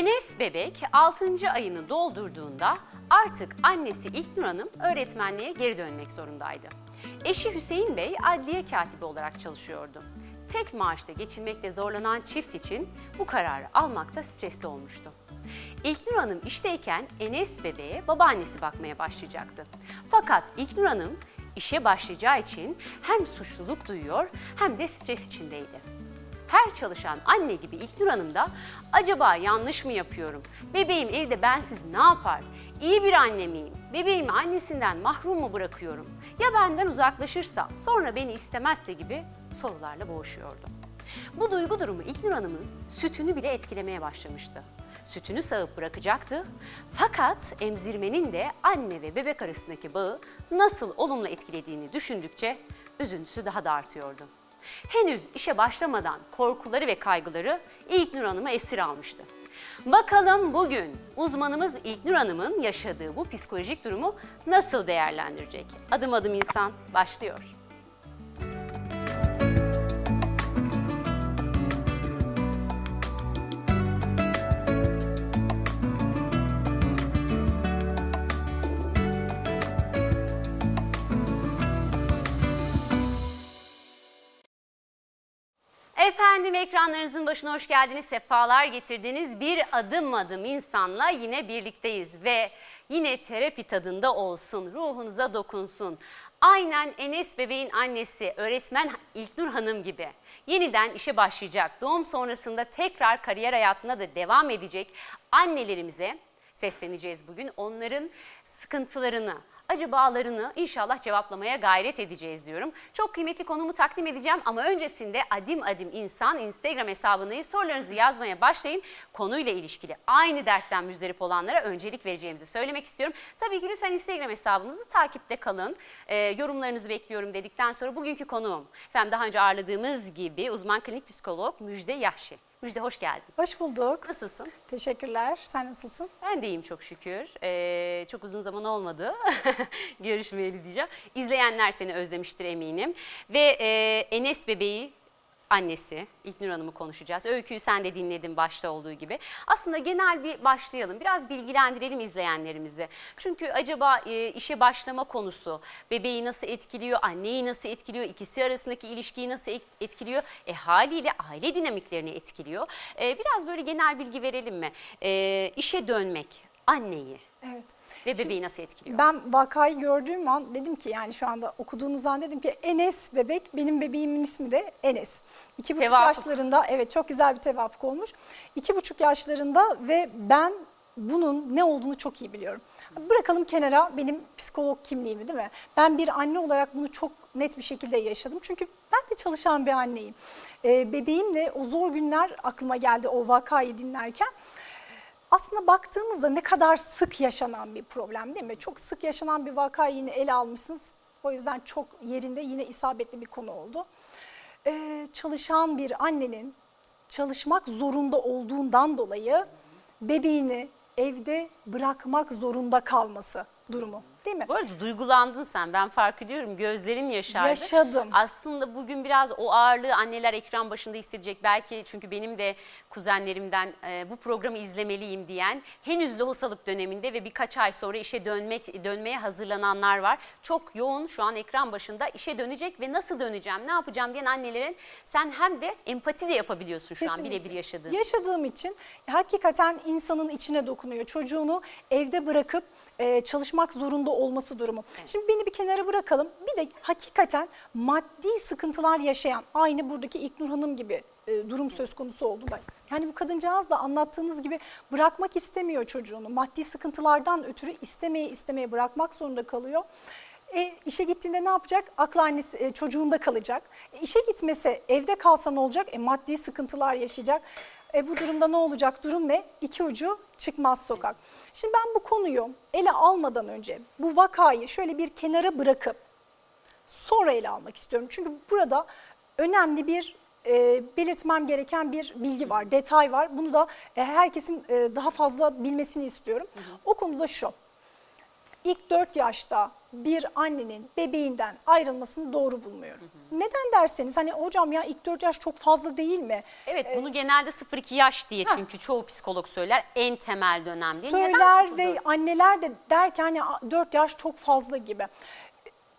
Enes bebek 6. ayını doldurduğunda artık annesi İlknur Hanım öğretmenliğe geri dönmek zorundaydı. Eşi Hüseyin Bey adliye katibi olarak çalışıyordu. Tek maaşla geçinmekte zorlanan çift için bu kararı almakta stresli olmuştu. İlknur Hanım işteyken Enes bebeğe babaannesi bakmaya başlayacaktı. Fakat İlknur Hanım işe başlayacağı için hem suçluluk duyuyor hem de stres içindeydi her çalışan anne gibi İlknur Hanım da acaba yanlış mı yapıyorum? Bebeğim evde bensiz ne yapar? İyi bir anne miyim? Bebeğimi annesinden mahrum mu bırakıyorum? Ya benden uzaklaşırsa, sonra beni istemezse gibi sorularla boğuşuyordu. Bu duygu durumu İlknur Hanım'ın sütünü bile etkilemeye başlamıştı. Sütünü sağıp bırakacaktı. Fakat emzirmenin de anne ve bebek arasındaki bağı nasıl olumlu etkilediğini düşündükçe üzüntüsü daha da artıyordu. Henüz işe başlamadan korkuları ve kaygıları İlknur Hanım'ı esir almıştı. Bakalım bugün uzmanımız İlknur Hanım'ın yaşadığı bu psikolojik durumu nasıl değerlendirecek? Adım adım insan başlıyor. Efendim ekranlarınızın başına hoş geldiniz, sefalar getirdiniz. Bir adım adım insanla yine birlikteyiz ve yine terapi tadında olsun, ruhunuza dokunsun. Aynen Enes bebeğin annesi öğretmen İlknur Hanım gibi yeniden işe başlayacak, doğum sonrasında tekrar kariyer hayatına da devam edecek annelerimize sesleneceğiz bugün. Onların sıkıntılarını, acabalarını inşallah cevaplamaya gayret edeceğiz diyorum. Çok kıymetli konumu takdim edeceğim ama öncesinde Adim Adim İnsan Instagram hesabını sorularınızı yazmaya başlayın. Konuyla ilişkili aynı dertten müzdarip olanlara öncelik vereceğimizi söylemek istiyorum. Tabii ki lütfen Instagram hesabımızı takipte kalın. Ee, yorumlarınızı bekliyorum dedikten sonra bugünkü konuğum efendim daha önce ağırladığımız gibi uzman klinik psikolog Müjde Yahşi. Müjde hoş geldin. Hoş bulduk. Nasılsın? Teşekkürler. Sen nasılsın? Ben de iyiyim çok şükür. Ee, çok uzun zaman olmadı görüşmeyeli diyeceğim. İzleyenler seni özlemiştir eminim. Ve e, Enes bebeği annesi İlknur Hanım'ı konuşacağız. Öyküyü sen de dinledin başta olduğu gibi. Aslında genel bir başlayalım. Biraz bilgilendirelim izleyenlerimizi. Çünkü acaba e, işe başlama konusu bebeği nasıl etkiliyor, anneyi nasıl etkiliyor, ikisi arasındaki ilişkiyi nasıl etkiliyor? E, haliyle aile dinamiklerini etkiliyor. E, biraz böyle genel bilgi verelim mi? E, işe dönmek, anneyi Evet. ve bebeği nasıl etkiliyor? Ben vakayı gördüğüm an dedim ki yani şu anda okuduğunuz an dedim ki Enes bebek benim bebeğimin ismi de Enes. İki buçuk Tevafuk. yaşlarında evet çok güzel bir tevafuk olmuş. İki buçuk yaşlarında ve ben bunun ne olduğunu çok iyi biliyorum. Bırakalım kenara benim psikolog kimliğimi değil mi? Ben bir anne olarak bunu çok net bir şekilde yaşadım. Çünkü ben de çalışan bir anneyim. Ee, bebeğimle o zor günler aklıma geldi o vakayı dinlerken aslında baktığımızda ne kadar sık yaşanan bir problem değil mi? Çok sık yaşanan bir vakayı yine ele almışsınız. O yüzden çok yerinde yine isabetli bir konu oldu. Ee, çalışan bir annenin çalışmak zorunda olduğundan dolayı bebeğini evde bırakmak zorunda kalması durumu değil mi? Bu arada duygulandın sen. Ben fark ediyorum. Gözlerin yaşardı. Yaşadım. Aslında bugün biraz o ağırlığı anneler ekran başında hissedecek. Belki çünkü benim de kuzenlerimden e, bu programı izlemeliyim diyen henüz lohusalık döneminde ve birkaç ay sonra işe dönmek dönmeye hazırlananlar var. Çok yoğun şu an ekran başında işe dönecek ve nasıl döneceğim, ne yapacağım diyen annelerin sen hem de empati de yapabiliyorsun şu an Kesinlikle. birebir yaşadığın. Yaşadığım için hakikaten insanın içine dokunuyor. Çocuğunu evde bırakıp e, çalışmak zorunda olması durumu. Şimdi beni bir kenara bırakalım. Bir de hakikaten maddi sıkıntılar yaşayan aynı buradaki İlknur Hanım gibi e, durum söz konusu oldu da. Yani bu kadıncağız da anlattığınız gibi bırakmak istemiyor çocuğunu. Maddi sıkıntılardan ötürü istemeye istemeye bırakmak zorunda kalıyor. E, işe gittiğinde ne yapacak? Aklı annesi e, çocuğunda kalacak. E, işe gitmese evde kalsa ne olacak? E, maddi sıkıntılar yaşayacak. E, bu durumda ne olacak? Durum ne? İki ucu çıkmaz sokak. Şimdi ben bu konuyu ele almadan önce bu vakayı şöyle bir kenara bırakıp sonra ele almak istiyorum. Çünkü burada önemli bir e, belirtmem gereken bir bilgi var, detay var. Bunu da e, herkesin e, daha fazla bilmesini istiyorum. O konuda şu. İlk 4 yaşta bir annenin bebeğinden ayrılmasını doğru bulmuyorum. Neden derseniz hani hocam ya ilk 4 yaş çok fazla değil mi? Evet bunu genelde 0-2 yaş diye Heh. çünkü çoğu psikolog söyler en temel dönem diye. Söyler Neden ve 0-4? anneler de der ki hani 4 yaş çok fazla gibi.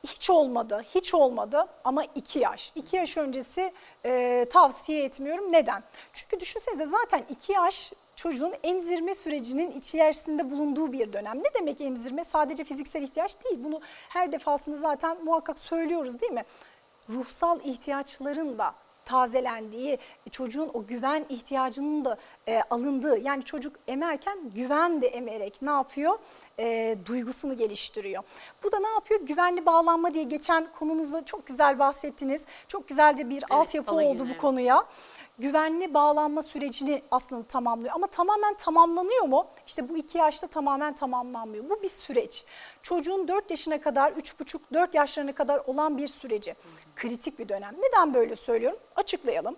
Hiç olmadı, hiç olmadı ama 2 yaş. 2 yaş öncesi e, tavsiye etmiyorum. Neden? Çünkü düşünsenize zaten 2 yaş çocuğun emzirme sürecinin içerisinde bulunduğu bir dönem. Ne demek emzirme? Sadece fiziksel ihtiyaç değil. Bunu her defasında zaten muhakkak söylüyoruz değil mi? Ruhsal ihtiyaçların da tazelendiği, çocuğun o güven ihtiyacının da e, alındığı yani çocuk emerken güven de emerek ne yapıyor? E, duygusunu geliştiriyor. Bu da ne yapıyor? Güvenli bağlanma diye geçen konunuzda çok güzel bahsettiniz. Çok güzel de bir altyapı salı oldu günü, bu evet. konuya. Güvenli bağlanma sürecini aslında tamamlıyor. Ama tamamen tamamlanıyor mu? İşte bu iki yaşta tamamen tamamlanmıyor. Bu bir süreç. Çocuğun 4 yaşına kadar, 3,5-4 yaşlarına kadar olan bir süreci. Kritik bir dönem. Neden böyle söylüyorum? Açıklayalım.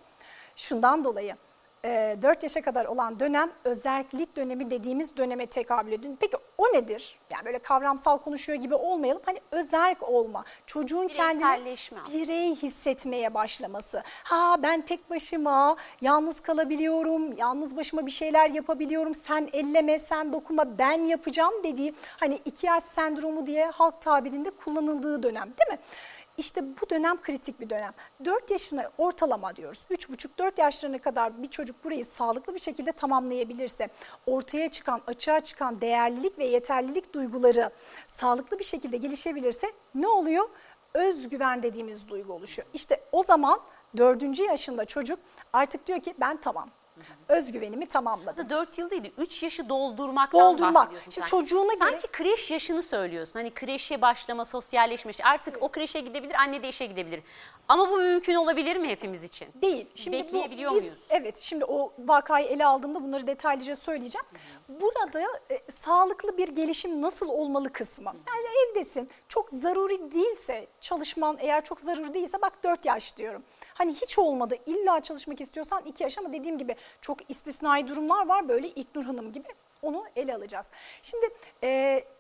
Şundan dolayı. 4 yaşa kadar olan dönem özellik dönemi dediğimiz döneme tekabül ediyor. Peki o nedir? Yani böyle kavramsal konuşuyor gibi olmayalım. Hani özerk olma. Çocuğun kendini birey hissetmeye başlaması. Ha ben tek başıma yalnız kalabiliyorum, yalnız başıma bir şeyler yapabiliyorum, sen elleme, sen dokunma, ben yapacağım dediği hani iki yaş sendromu diye halk tabirinde kullanıldığı dönem değil mi? İşte bu dönem kritik bir dönem. 4 yaşına ortalama diyoruz. 3,5-4 yaşlarına kadar bir çocuk burayı sağlıklı bir şekilde tamamlayabilirse, ortaya çıkan, açığa çıkan değerlilik ve yeterlilik duyguları sağlıklı bir şekilde gelişebilirse ne oluyor? özgüven dediğimiz duygu oluşuyor. İşte o zaman dördüncü yaşında çocuk artık diyor ki ben tamam. Özgüvenimi tamamladım. Aslında 4 yıl değil de 3 yaşı doldurmaktan Doldurmak. Şimdi sen. çocuğuna göre- Sanki kreş yaşını söylüyorsun. Hani kreşe başlama, sosyalleşme. Artık o kreşe gidebilir, anne de işe gidebilir. Ama bu mümkün olabilir mi hepimiz için? Değil. Şimdi bu Bekleyebiliyor biz muyuz? evet şimdi o vakayı ele aldığımda bunları detaylıca söyleyeceğim. Burada e, sağlıklı bir gelişim nasıl olmalı kısmı. Yani evdesin çok zaruri değilse çalışman eğer çok zaruri değilse bak 4 yaş diyorum. Hani hiç olmadı illa çalışmak istiyorsan 2 yaş ama dediğim gibi çok istisnai durumlar var böyle İlknur Hanım gibi onu ele alacağız. Şimdi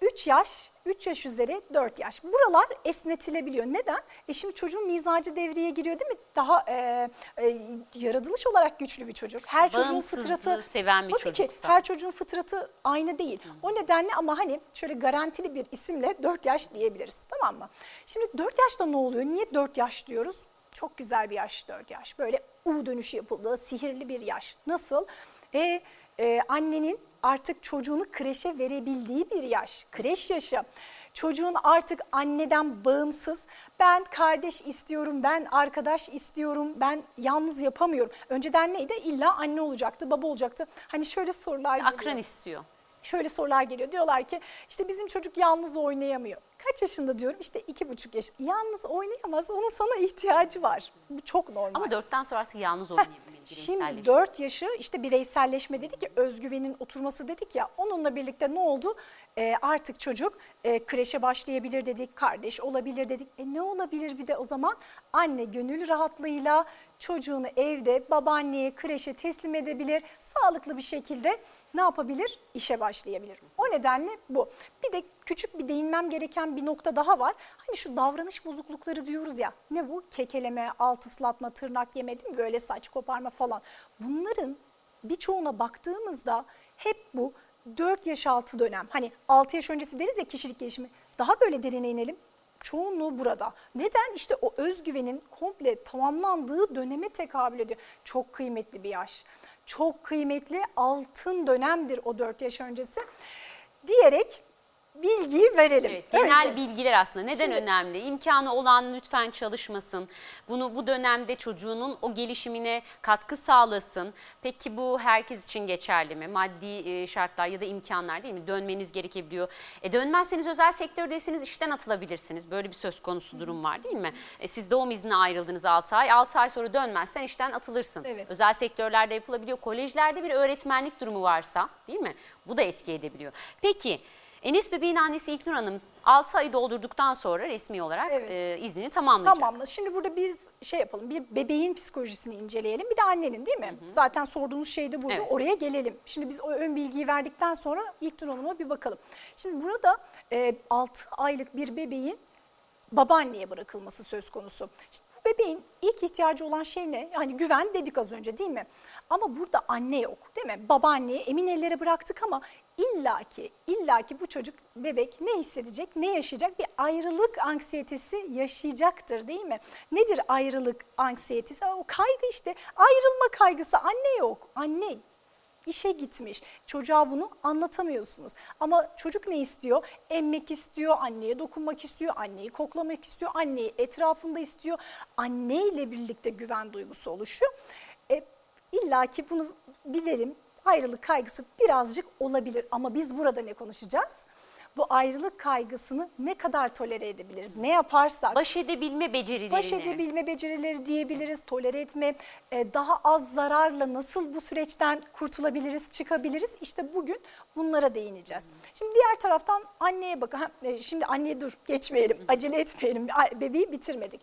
3 yaş, 3 yaş üzeri 4 yaş. Buralar esnetilebiliyor. Neden? E şimdi çocuğun mizacı devreye giriyor değil mi? Daha e, e, yaratılış olarak güçlü bir çocuk. Her çocuğun fıtratı seven bir Tabii ki her çocuğun fıtratı aynı değil. O nedenle ama hani şöyle garantili bir isimle 4 yaş diyebiliriz. Tamam mı? Şimdi 4 yaşta ne oluyor? Niye 4 yaş diyoruz? Çok güzel bir yaş 4 yaş. Böyle U dönüşü yapıldığı sihirli bir yaş. Nasıl? E, e, annenin artık çocuğunu kreşe verebildiği bir yaş. Kreş yaşı. Çocuğun artık anneden bağımsız. Ben kardeş istiyorum, ben arkadaş istiyorum, ben yalnız yapamıyorum. Önceden neydi? İlla anne olacaktı, baba olacaktı. Hani şöyle sorular geliyor Akran istiyor. şöyle sorular geliyor. Diyorlar ki işte bizim çocuk yalnız oynayamıyor. Kaç yaşında diyorum? İşte iki buçuk yaş. Yalnız oynayamaz. Onun sana ihtiyacı var. Bu çok normal. Ama 4'ten sonra artık yalnız oynayabilmeli. Şimdi. 4 yaşı işte bireyselleşme dedik ya özgüvenin oturması dedik ya onunla birlikte ne oldu? Ee, artık çocuk e, kreşe başlayabilir dedik, kardeş olabilir dedik. E ne olabilir bir de o zaman? Anne gönül rahatlığıyla çocuğunu evde babaanneye kreşe teslim edebilir. Sağlıklı bir şekilde ne yapabilir? İşe başlayabilir. O nedenle bu. Bir de küçük bir değinmem gereken bir nokta daha var. Hani şu davranış bozuklukları diyoruz ya. Ne bu? Kekeleme, alt ıslatma, tırnak yeme değil mi? Böyle saç koparma falan. Bunların birçoğuna baktığımızda hep bu 4 yaş altı dönem. Hani 6 yaş öncesi deriz ya kişilik gelişimi. Daha böyle derine inelim. Çoğunluğu burada. Neden? İşte o özgüvenin komple tamamlandığı döneme tekabül ediyor. Çok kıymetli bir yaş. Çok kıymetli altın dönemdir o 4 yaş öncesi. Diyerek bilgiyi verelim. Evet, genel Önce- bilgiler aslında neden Şimdi- önemli? İmkanı olan lütfen çalışmasın. Bunu bu dönemde çocuğunun o gelişimine katkı sağlasın. Peki bu herkes için geçerli mi? Maddi e, şartlar ya da imkanlar değil mi? Dönmeniz gerekebiliyor. E dönmezseniz özel sektördesiniz işten atılabilirsiniz. Böyle bir söz konusu durum var değil mi? E, siz doğum iznine ayrıldınız 6 ay. 6 ay sonra dönmezsen işten atılırsın. Evet. Özel sektörlerde yapılabiliyor. Kolejlerde bir öğretmenlik durumu varsa değil mi? Bu da etki edebiliyor. Peki Enes bebeğin annesi İlknur Hanım 6 ayı doldurduktan sonra resmi olarak Evet. e, iznini tamamlayacak. Tamam. Şimdi burada biz şey yapalım. Bir bebeğin psikolojisini inceleyelim. Bir de annenin değil mi? Zaten sorduğunuz şey de buydu. Evet. Oraya gelelim. Şimdi biz o ön bilgiyi verdikten sonra ilk Hanım'a bir bakalım. Şimdi burada e, 6 aylık bir bebeğin babaanneye bırakılması söz konusu. Şimdi bebeğin ilk ihtiyacı olan şey ne? Yani güven dedik az önce değil mi? Ama burada anne yok değil mi? Babaanneyi emin ellere bıraktık ama illaki illaki bu çocuk bebek ne hissedecek, ne yaşayacak? Bir ayrılık anksiyetesi yaşayacaktır değil mi? Nedir ayrılık anksiyetesi? O kaygı işte ayrılma kaygısı anne yok. Anne işe gitmiş. Çocuğa bunu anlatamıyorsunuz. Ama çocuk ne istiyor? Emmek istiyor, anneye dokunmak istiyor, anneyi koklamak istiyor, anneyi etrafında istiyor. Anneyle birlikte güven duygusu oluşuyor. E, İlla ki bunu bilelim. Ayrılık kaygısı birazcık olabilir ama biz burada ne konuşacağız? Bu ayrılık kaygısını ne kadar tolere edebiliriz? Ne yaparsak Baş edebilme becerilerini. baş edebilme becerileri diyebiliriz, tolere etme, e, daha az zararla nasıl bu süreçten kurtulabiliriz, çıkabiliriz? İşte bugün bunlara değineceğiz. Şimdi diğer taraftan anneye bakın. Ha, e, Şimdi anneye dur geçmeyelim, acele etmeyelim. Bebeği bitirmedik.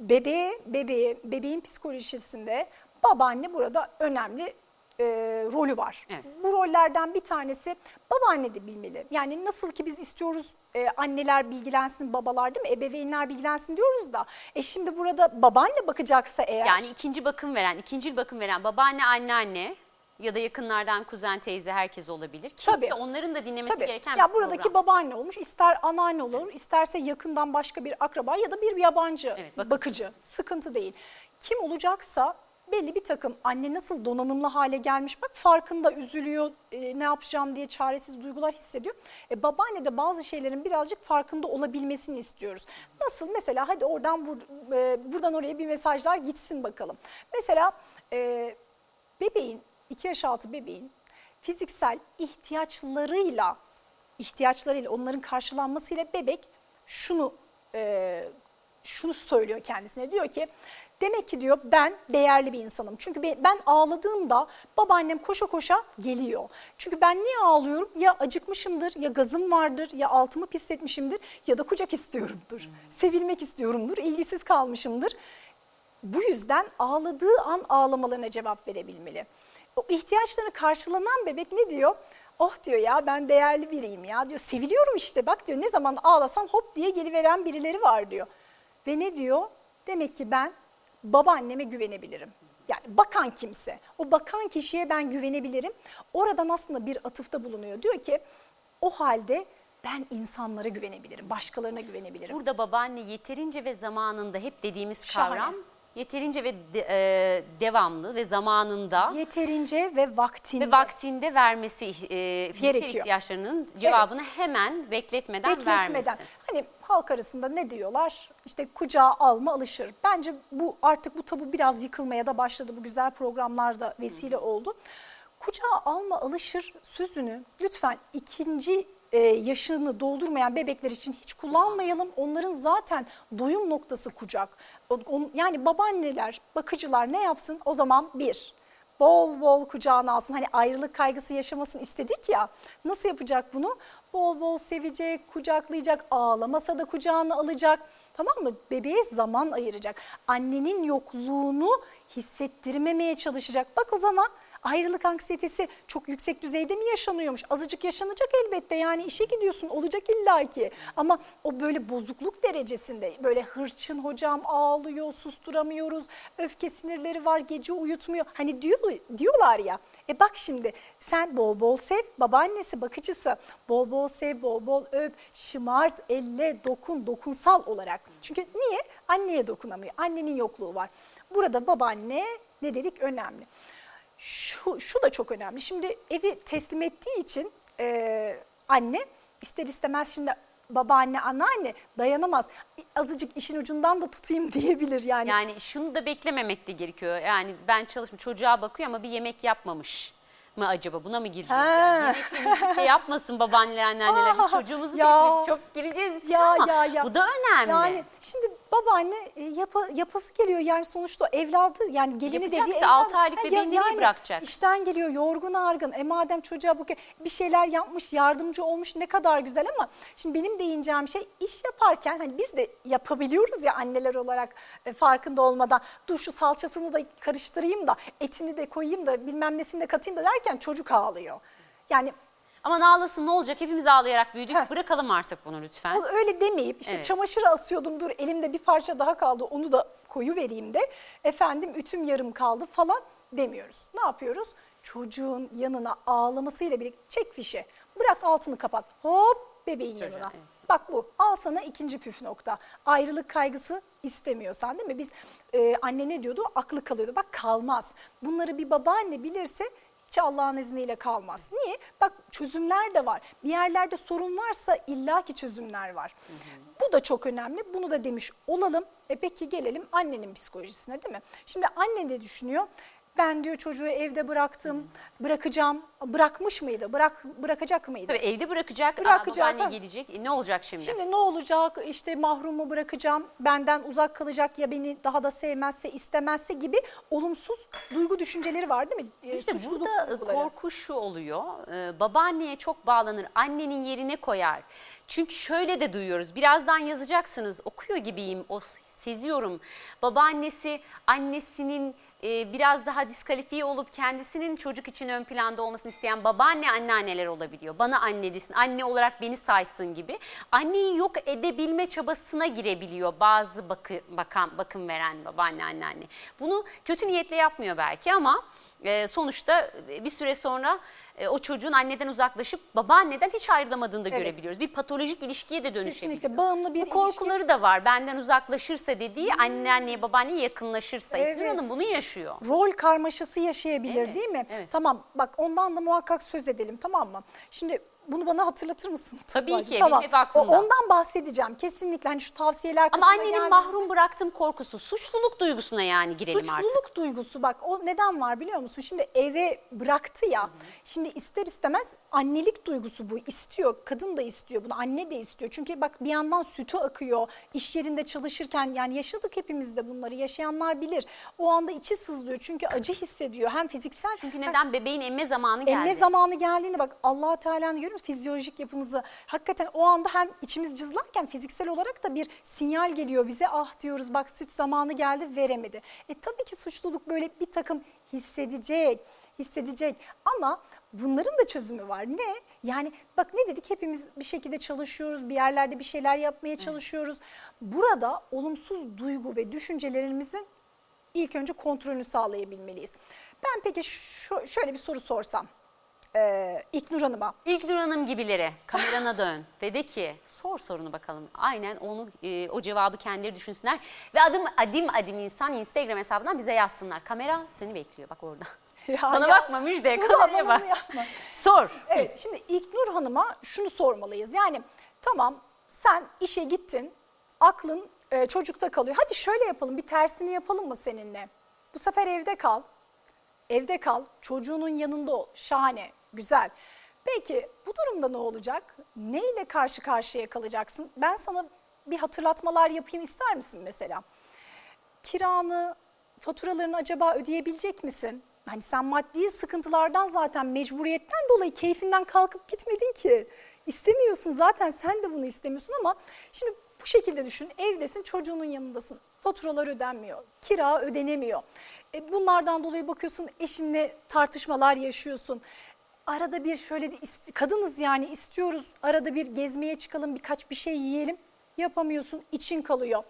Bebeğe, bebeğe, bebeğin psikolojisinde babaanne burada önemli e, rolü var. Evet. Bu rollerden bir tanesi babaanne de bilmeli. Yani nasıl ki biz istiyoruz e, anneler bilgilensin, babalar değil mi? Ebeveynler bilgilensin diyoruz da. E şimdi burada babaanne bakacaksa eğer. Yani ikinci bakım veren, ikinci bakım veren babaanne, anneanne ya da yakınlardan kuzen, teyze herkes olabilir. Kimse Tabii. onların da dinlemesi Tabii. gereken ya bir buradaki program. babaanne olmuş, ister anneanne olur, isterse yakından başka bir akraba ya da bir yabancı Evet, bakın. bakıcı. Sıkıntı değil. Kim olacaksa belli bir takım anne nasıl donanımlı hale gelmiş bak farkında üzülüyor e, ne yapacağım diye çaresiz duygular hissediyor. E, babaanne de bazı şeylerin birazcık farkında olabilmesini istiyoruz. Nasıl mesela hadi oradan bur, e, buradan oraya bir mesajlar gitsin bakalım. Mesela e, bebeğin 2 yaş altı bebeğin fiziksel ihtiyaçlarıyla ihtiyaçlarıyla onların karşılanmasıyla bebek şunu e, şunu söylüyor kendisine diyor ki demek ki diyor ben değerli bir insanım. Çünkü be- ben ağladığımda babaannem koşa koşa geliyor. Çünkü ben niye ağlıyorum? Ya acıkmışımdır, ya gazım vardır, ya altımı pisletmişimdir ya da kucak istiyorumdur. Sevilmek istiyorumdur, ilgisiz kalmışımdır. Bu yüzden ağladığı an ağlamalarına cevap verebilmeli. O ihtiyaçlarını karşılanan bebek ne diyor? Oh diyor ya ben değerli biriyim ya diyor. Seviliyorum işte bak diyor ne zaman ağlasam hop diye geliveren birileri var diyor. Ve ne diyor? Demek ki ben babaanneme güvenebilirim. Yani bakan kimse, o bakan kişiye ben güvenebilirim. Oradan aslında bir atıfta bulunuyor. Diyor ki o halde ben insanlara güvenebilirim, başkalarına güvenebilirim. Burada babaanne yeterince ve zamanında hep dediğimiz Şahane. Yeterince ve de- e, devamlı ve zamanında Yeterince ve vaktinde. ve vaktinde vermesi e, fiziksel ihtiyaçlarının cevabını hemen bekletmeden, bekletmeden. vermesi. Hani halk arasında ne diyorlar? İşte kucağa alma alışır. Bence bu artık bu tabu biraz yıkılmaya da başladı. Bu güzel programlarda vesile oldu. Kucağa alma alışır sözünü lütfen ikinci e, yaşını doldurmayan bebekler için hiç kullanmayalım. Onların zaten doyum noktası kucak. Yani babaanneler, bakıcılar ne yapsın? O zaman bir, bol bol kucağına alsın. Hani ayrılık kaygısı yaşamasını istedik ya. Nasıl yapacak bunu? Bol bol sevecek, kucaklayacak, ağlamasa da kucağına alacak. Tamam mı? Bebeğe zaman ayıracak. Annenin yokluğunu hissettirmemeye çalışacak. Bak o zaman ayrılık anksiyetesi çok yüksek düzeyde mi yaşanıyormuş? Azıcık yaşanacak elbette yani işe gidiyorsun olacak illaki. Ama o böyle bozukluk derecesinde böyle hırçın hocam ağlıyor susturamıyoruz öfke sinirleri var gece uyutmuyor. Hani diyor, diyorlar ya e bak şimdi sen bol bol sev babaannesi bakıcısı bol bol sev bol bol öp şımart elle dokun dokunsal olarak. Çünkü niye? Anneye dokunamıyor annenin yokluğu var. Burada babaanne ne dedik önemli şu, şu da çok önemli. Şimdi evi teslim ettiği için e, anne ister istemez şimdi babaanne, anneanne dayanamaz. Azıcık işin ucundan da tutayım diyebilir yani. Yani şunu da beklememek de gerekiyor. Yani ben çalışmış çocuğa bakıyor ama bir yemek yapmamış. Mı acaba? Buna mı gireceğiz? Yani? Yapmasın babaanneler, anneanneler. Biz Ah, çocuğumuzu ya. Çok gireceğiz içine Ya, ama ya, ya. bu da önemli. Yani şimdi babaanne e, yapa, yapası geliyor yani sonuçta evladı yani gelini Yapacak dediği evladı. altı aylık Ha, bebeği nereye bırakacak? İşten geliyor yorgun argın. E madem çocuğa bu bir şeyler yapmış yardımcı olmuş ne kadar güzel ama şimdi benim değineceğim şey iş yaparken hani biz de yapabiliyoruz ya anneler olarak e, farkında olmadan dur şu salçasını da karıştırayım da etini de koyayım da bilmem nesini de katayım da derken çocuk ağlıyor. Yani Aman ağlasın ne olacak? Hepimiz ağlayarak büyüdük. Heh. Bırakalım artık bunu lütfen. O öyle demeyip işte Evet. çamaşırı asıyordum dur elimde bir parça daha kaldı onu da koyu vereyim de efendim ütüm yarım kaldı falan demiyoruz. Ne yapıyoruz? Çocuğun yanına ağlamasıyla birlikte çek fişi bırak altını kapat hop bebeğin yanına. evet. Bak bu al sana ikinci püf nokta. Ayrılık kaygısı istemiyorsan değil mi? Biz e, anne ne diyordu? Aklı kalıyordu. Bak kalmaz. Bunları bir babaanne bilirse hiç Allah'ın izniyle kalmaz. Niye? Bak çözümler de var. Bir yerlerde sorun varsa illaki çözümler var. Bu da çok önemli. Bunu da demiş olalım. E peki gelelim annenin psikolojisine değil mi? Şimdi anne de düşünüyor. Ben diyor çocuğu evde bıraktım, bırakacağım. Bırakmış mıydı? Bırak bırakacak mıydı? Tabii evde bırakacak, Bırakacak, Aa, babaanne gelecek. E, ne olacak şimdi? Şimdi ne olacak işte mahrum mu bırakacağım benden uzak kalacak ya beni daha da sevmezse istemezse gibi olumsuz duygu düşünceleri var değil mi? Ee, İşte suçluluk burada e, duyguları. korku şu oluyor. e, babaanneye çok bağlanır. Annenin yerine koyar. Çünkü şöyle de duyuyoruz. Birazdan yazacaksınız. Okuyor gibiyim. O seziyorum. Babaannesi annesinin e, biraz daha diskalifiye olup kendisinin çocuk için ön planda olmasını isteyen babaanne anneanneler olabiliyor. Bana anne desin, anne olarak beni saysın gibi. Anneyi yok edebilme çabasına girebiliyor bazı bakı, bakan, bakım veren babaanne anneanne. Bunu kötü niyetle yapmıyor belki ama e, sonuçta bir süre sonra e, o çocuğun anneden uzaklaşıp babaanneden hiç ayrılamadığını da Evet. görebiliyoruz. Bir patolojik ilişkiye de dönüşebiliyor. Kesinlikle bağımlı bir Bu korkuları da var. Benden uzaklaşırsa dediği anneanneye babaanneye yakınlaşırsa. Evet. Hanım bunu yaşıyor. Rol karmaşası yaşayabilir Evet, değil mi? evet. Tamam bak ondan da muhakkak söz edelim tamam mı? Şimdi bunu bana hatırlatır mısın? Tabii ki, benim hep aklımda. O- Ondan bahsedeceğim kesinlikle hani şu tavsiyeler Ama annenin geldiğimizde- mahrum bıraktım korkusu, suçluluk duygusuna yani girelim artık. Suçluluk duygusu bak o neden var biliyor musun? Şimdi eve bıraktı ya. Şimdi ister istemez annelik duygusu bu istiyor. Kadın da istiyor bunu anne de istiyor. Çünkü bak bir yandan sütü akıyor. iş yerinde çalışırken yani yaşadık hepimiz de bunları yaşayanlar bilir. O anda içi sızlıyor çünkü acı hissediyor. Hem fiziksel Çünkü neden bebeğin emme zamanı geldi. Emme zamanı geldiğinde bak allah Teala'nın görüyor musun fizyolojik yapımızı hakikaten o anda hem içimiz cızlarken fiziksel olarak da bir sinyal geliyor bize ah diyoruz bak süt zamanı geldi veremedi. E tabii ki suçluluk böyle bir takım hissedecek hissedecek ama bunların da çözümü var ne? Yani bak ne dedik hepimiz bir şekilde çalışıyoruz bir yerlerde bir şeyler yapmaya çalışıyoruz. Burada olumsuz duygu ve düşüncelerimizin ilk önce kontrolünü sağlayabilmeliyiz. Ben peki şöyle bir soru sorsam e, İlknur Hanım'a. İlknur Hanım gibilere kamerana dön ve de ki sor sorunu bakalım. Aynen onu e, o cevabı kendileri düşünsünler. Ve adım adim adim insan Instagram hesabından bize yazsınlar. Kamera seni bekliyor bak orada. Ya, Bana ya, bakma Müjde kameraya bak. yapma. Sor. Evet şimdi İlknur Hanım'a şunu sormalıyız. Yani tamam sen işe gittin aklın e, çocukta kalıyor. Hadi şöyle yapalım bir tersini yapalım mı seninle? Bu sefer evde kal. Evde kal çocuğunun yanında ol. Şahane güzel. Peki bu durumda ne olacak? Neyle karşı karşıya kalacaksın? Ben sana bir hatırlatmalar yapayım ister misin mesela? kiranı, faturalarını acaba ödeyebilecek misin? Hani sen maddi sıkıntılardan zaten mecburiyetten dolayı keyfinden kalkıp gitmedin ki. İstemiyorsun zaten sen de bunu istemiyorsun ama şimdi bu şekilde düşün. Evdesin çocuğunun yanındasın. Faturalar ödenmiyor. Kira ödenemiyor. E bunlardan dolayı bakıyorsun eşinle tartışmalar yaşıyorsun. Arada bir şöyle kadınız yani istiyoruz. Arada bir gezmeye çıkalım birkaç bir şey yiyelim. Yapamıyorsun için kalıyor.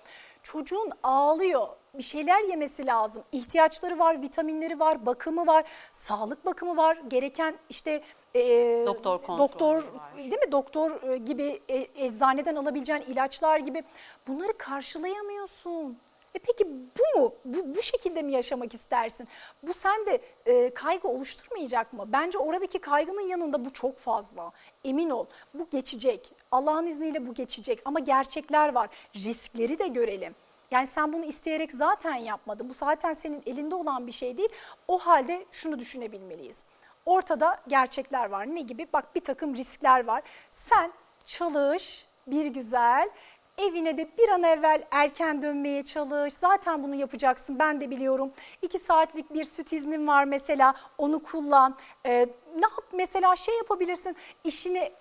Çocuğun ağlıyor. Bir şeyler yemesi lazım. İhtiyaçları var, vitaminleri var, bakımı var, sağlık bakımı var. Gereken işte e, Doktor doktor var. değil mi? Doktor e, gibi e, eczaneden alabileceğin ilaçlar gibi bunları karşılayamıyorsun. E peki bu mu? Bu, bu şekilde mi yaşamak istersin? Bu sende e, kaygı oluşturmayacak mı? Bence oradaki kaygının yanında bu çok fazla. Emin ol bu geçecek. Allah'ın izniyle bu geçecek ama gerçekler var. Riskleri de görelim. Yani sen bunu isteyerek zaten yapmadın. Bu zaten senin elinde olan bir şey değil. O halde şunu düşünebilmeliyiz. ortada gerçekler var. Ne gibi? Bak bir takım riskler var. Sen çalış bir güzel. Evine de bir an evvel erken dönmeye çalış. Zaten bunu yapacaksın ben de biliyorum. İki saatlik bir süt iznin var mesela onu kullan. Ee, ne yap mesela şey yapabilirsin işini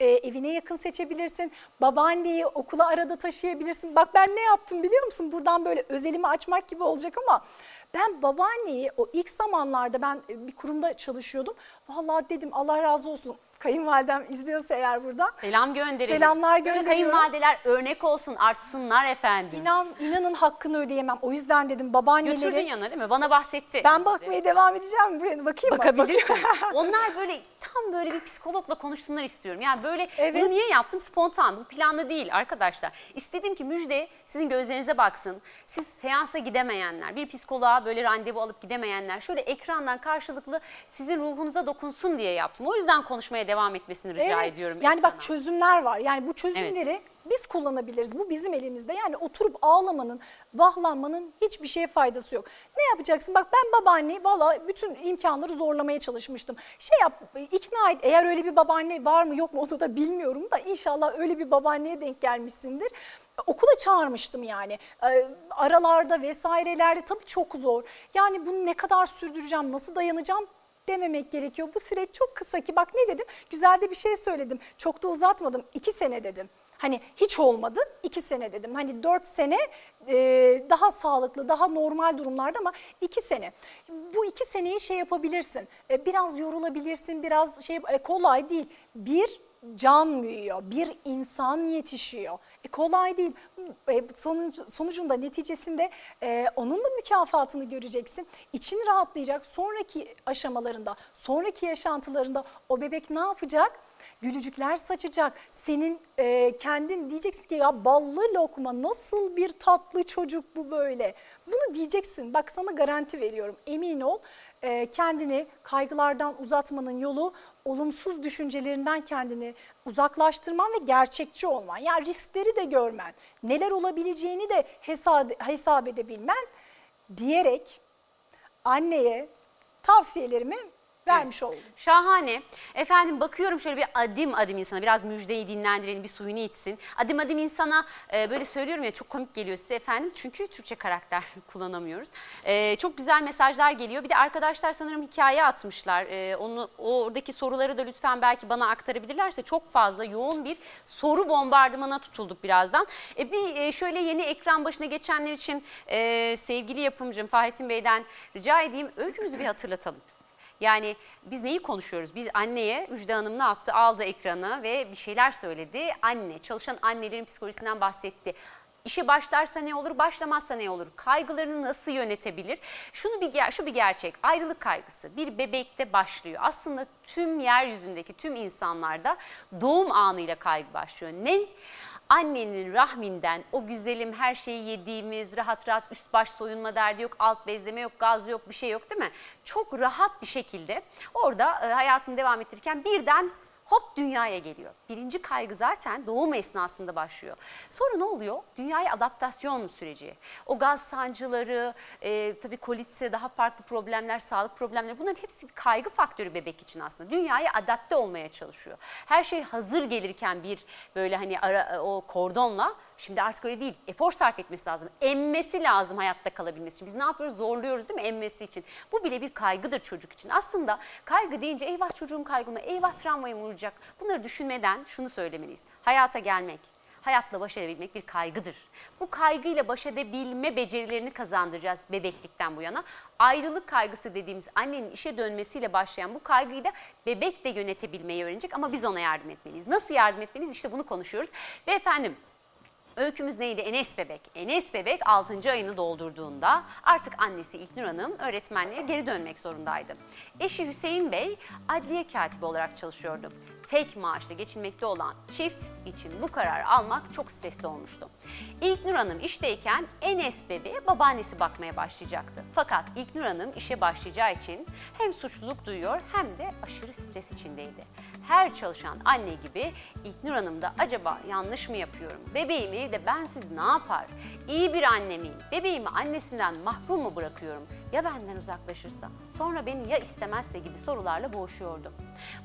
e, evine yakın seçebilirsin. Babaanneyi okula arada taşıyabilirsin. Bak ben ne yaptım biliyor musun? Buradan böyle özelimi açmak gibi olacak ama ben babaanneyi o ilk zamanlarda ben e, bir kurumda çalışıyordum. Vallahi dedim Allah razı olsun. Kayınvalidem izliyorsa eğer burada. Selam gönderelim. Selamlar Böyle gönderiyorum. Kayınvalideler örnek olsun, artsınlar efendim. İnan, inanın hakkını ödeyemem. O yüzden dedim babaanneleri... Götürdün yanına değil mi? Bana bahsetti. Ben bakmaya devam edeceğim. Buraya bakayım? Bakabilirsin. Onlar böyle tam böyle bir psikologla konuşsunlar istiyorum. Yani böyle Evet. bunu niye yaptım? Spontan. Bu planlı değil arkadaşlar. İstedim ki Müjde sizin gözlerinize baksın. Siz seansa gidemeyenler, bir psikoloğa böyle randevu alıp gidemeyenler şöyle ekrandan karşılıklı sizin ruhunuza dokunsun diye yaptım. O yüzden konuşmaya devam etmesini rica Evet. ediyorum. Yani ekrana. bak çözümler var. Yani bu çözümleri biz kullanabiliriz. Bu bizim elimizde. Yani oturup ağlamanın, vahlanmanın hiçbir şeye faydası yok. Ne yapacaksın? Bak ben babaanneyi valla bütün imkanları zorlamaya çalışmıştım. Şey yap, ikna et. Eğer öyle bir babaanne var mı yok mu onu da bilmiyorum da inşallah öyle bir babaanneye denk gelmişsindir. Okula çağırmıştım yani. Ee, Aralarda vesairelerde tabii çok zor. Yani bunu ne kadar sürdüreceğim, nasıl dayanacağım dememek gerekiyor. Bu süreç çok kısa ki bak ne dedim? Güzel de bir şey söyledim. Çok da uzatmadım. İki sene dedim. Hani hiç olmadı iki sene dedim. Hani dört sene e, daha sağlıklı, daha normal durumlarda ama iki sene. Bu iki seneyi şey yapabilirsin. E, biraz yorulabilirsin, biraz şey e, kolay değil. Bir can büyüyor, bir insan yetişiyor. E kolay değil. E, sonucu, sonucunda neticesinde e, onun da mükafatını göreceksin. İçin rahatlayacak. Sonraki aşamalarında, sonraki yaşantılarında o bebek ne yapacak? Gülücükler saçacak. Senin e, kendin diyeceksin ki ya ballı lokma nasıl bir tatlı çocuk bu böyle. Bunu diyeceksin. Bak sana garanti veriyorum. Emin ol e, kendini kaygılardan uzatmanın yolu olumsuz düşüncelerinden kendini uzaklaştırman ve gerçekçi olman. Yani riskleri de görmen, neler olabileceğini de hesap edebilmen diyerek anneye tavsiyelerimi vermiş oldum. Şahane. Efendim bakıyorum şöyle bir adim adim insana biraz müjdeyi dinlendirelim bir suyunu içsin. Adim adim insana e, böyle söylüyorum ya çok komik geliyor size efendim. Çünkü Türkçe karakter kullanamıyoruz. E, çok güzel mesajlar geliyor. Bir de arkadaşlar sanırım hikaye atmışlar. E, onu oradaki soruları da lütfen belki bana aktarabilirlerse çok fazla yoğun bir soru bombardımana tutulduk birazdan. E, bir e, şöyle yeni ekran başına geçenler için e, sevgili yapımcım Fahrettin Bey'den rica edeyim öykümüzü bir hatırlatalım. Yani biz neyi konuşuyoruz? Biz anneye Müjde Hanım ne yaptı? Aldı ekranı ve bir şeyler söyledi. Anne, çalışan annelerin psikolojisinden bahsetti. İşe başlarsa ne olur, başlamazsa ne olur? Kaygılarını nasıl yönetebilir? Şunu bir şu bir gerçek. Ayrılık kaygısı bir bebekte başlıyor. Aslında tüm yeryüzündeki tüm insanlarda doğum anıyla kaygı başlıyor. Ne? Annenin rahminden o güzelim her şeyi yediğimiz rahat rahat üst baş soyunma derdi yok, alt bezleme yok, gaz yok, bir şey yok değil mi? Çok rahat bir şekilde orada e, hayatını devam ettirirken birden hop dünyaya geliyor. Birinci kaygı zaten doğum esnasında başlıyor. Sonra ne oluyor? Dünyaya adaptasyon süreci. O gaz sancıları, e, tabii kolitse daha farklı problemler, sağlık problemleri bunların hepsi bir kaygı faktörü bebek için aslında. Dünyaya adapte olmaya çalışıyor. Her şey hazır gelirken bir böyle hani ara, o kordonla Şimdi artık öyle değil. Efor sarf etmesi lazım. Emmesi lazım hayatta kalabilmesi için. Biz ne yapıyoruz? Zorluyoruz değil mi emmesi için? Bu bile bir kaygıdır çocuk için. Aslında kaygı deyince eyvah çocuğum kaygıma, eyvah travmayı mı vuracak? Bunları düşünmeden şunu söylemeliyiz. Hayata gelmek, hayatla baş edebilmek bir kaygıdır. Bu kaygıyla baş edebilme becerilerini kazandıracağız bebeklikten bu yana. Ayrılık kaygısı dediğimiz annenin işe dönmesiyle başlayan bu kaygıyı da bebek de yönetebilmeyi öğrenecek ama biz ona yardım etmeliyiz. Nasıl yardım etmeliyiz? İşte bunu konuşuyoruz. Ve efendim Öykümüz neydi? Enes Bebek. Enes Bebek 6. ayını doldurduğunda artık annesi İlknur Hanım öğretmenliğe geri dönmek zorundaydı. Eşi Hüseyin Bey adliye katibi olarak çalışıyordu. Tek maaşla geçinmekte olan çift için bu kararı almak çok stresli olmuştu. İlknur Hanım işteyken Enes Bebe'ye babaannesi bakmaya başlayacaktı. Fakat İlknur Hanım işe başlayacağı için hem suçluluk duyuyor hem de aşırı stres içindeydi. Her çalışan anne gibi İlknur Hanım da acaba yanlış mı yapıyorum? Bebeğimi evde bensiz ne yapar? İyi bir anne miyim? Bebeğimi annesinden mahrum mu bırakıyorum? Ya benden uzaklaşırsa? Sonra beni ya istemezse gibi sorularla boğuşuyordum.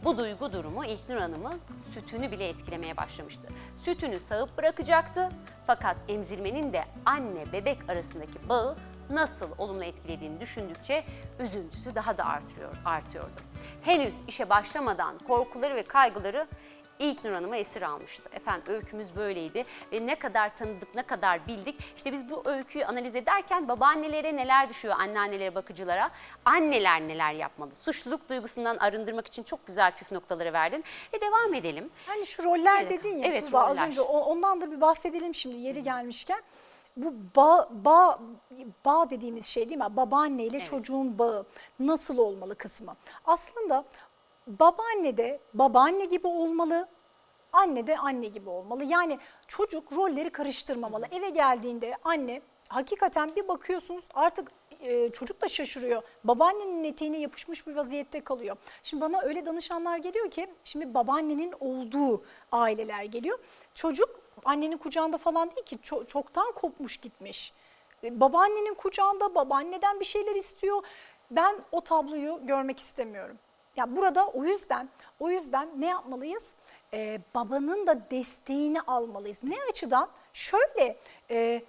Bu duygu durumu İlknur Hanım'ı sütünü bile etkilemeye başlamıştı. Sütünü sağıp bırakacaktı fakat emzirmenin de anne bebek arasındaki bağı nasıl olumlu etkilediğini düşündükçe üzüntüsü daha da artıyor, artıyordu. Henüz işe başlamadan korkuları ve kaygıları İlk Nur Hanım'a esir almıştı. Efendim öykümüz böyleydi ve ne kadar tanıdık, ne kadar bildik. İşte biz bu öyküyü analiz ederken babaannelere neler düşüyor, anneannelere, bakıcılara, anneler neler yapmalı? Suçluluk duygusundan arındırmak için çok güzel püf noktaları verdin. E devam edelim. Hani şu roller Evet. dedin ya Evet, Tuğba, az roller. önce o- ondan da bir bahsedelim şimdi yeri gelmişken. Bu bağ, bağ, bağ dediğimiz şey değil mi? Babaanne ile çocuğun bağı nasıl olmalı kısmı. Aslında babaanne de babaanne gibi olmalı, anne de anne gibi olmalı. Yani çocuk rolleri karıştırmamalı. Eve geldiğinde anne hakikaten bir bakıyorsunuz artık e, çocuk da şaşırıyor. Babaannenin eteğine yapışmış bir vaziyette kalıyor. Şimdi bana öyle danışanlar geliyor ki şimdi babaannenin olduğu aileler geliyor. Çocuk annenin kucağında falan değil ki ço- çoktan kopmuş gitmiş. E, Babaannenin kucağında babaanneden bir şeyler istiyor. Ben o tabloyu görmek istemiyorum. Ya burada o yüzden o yüzden ne yapmalıyız? Ee, babanın da desteğini almalıyız. Ne açıdan? Şöyle e,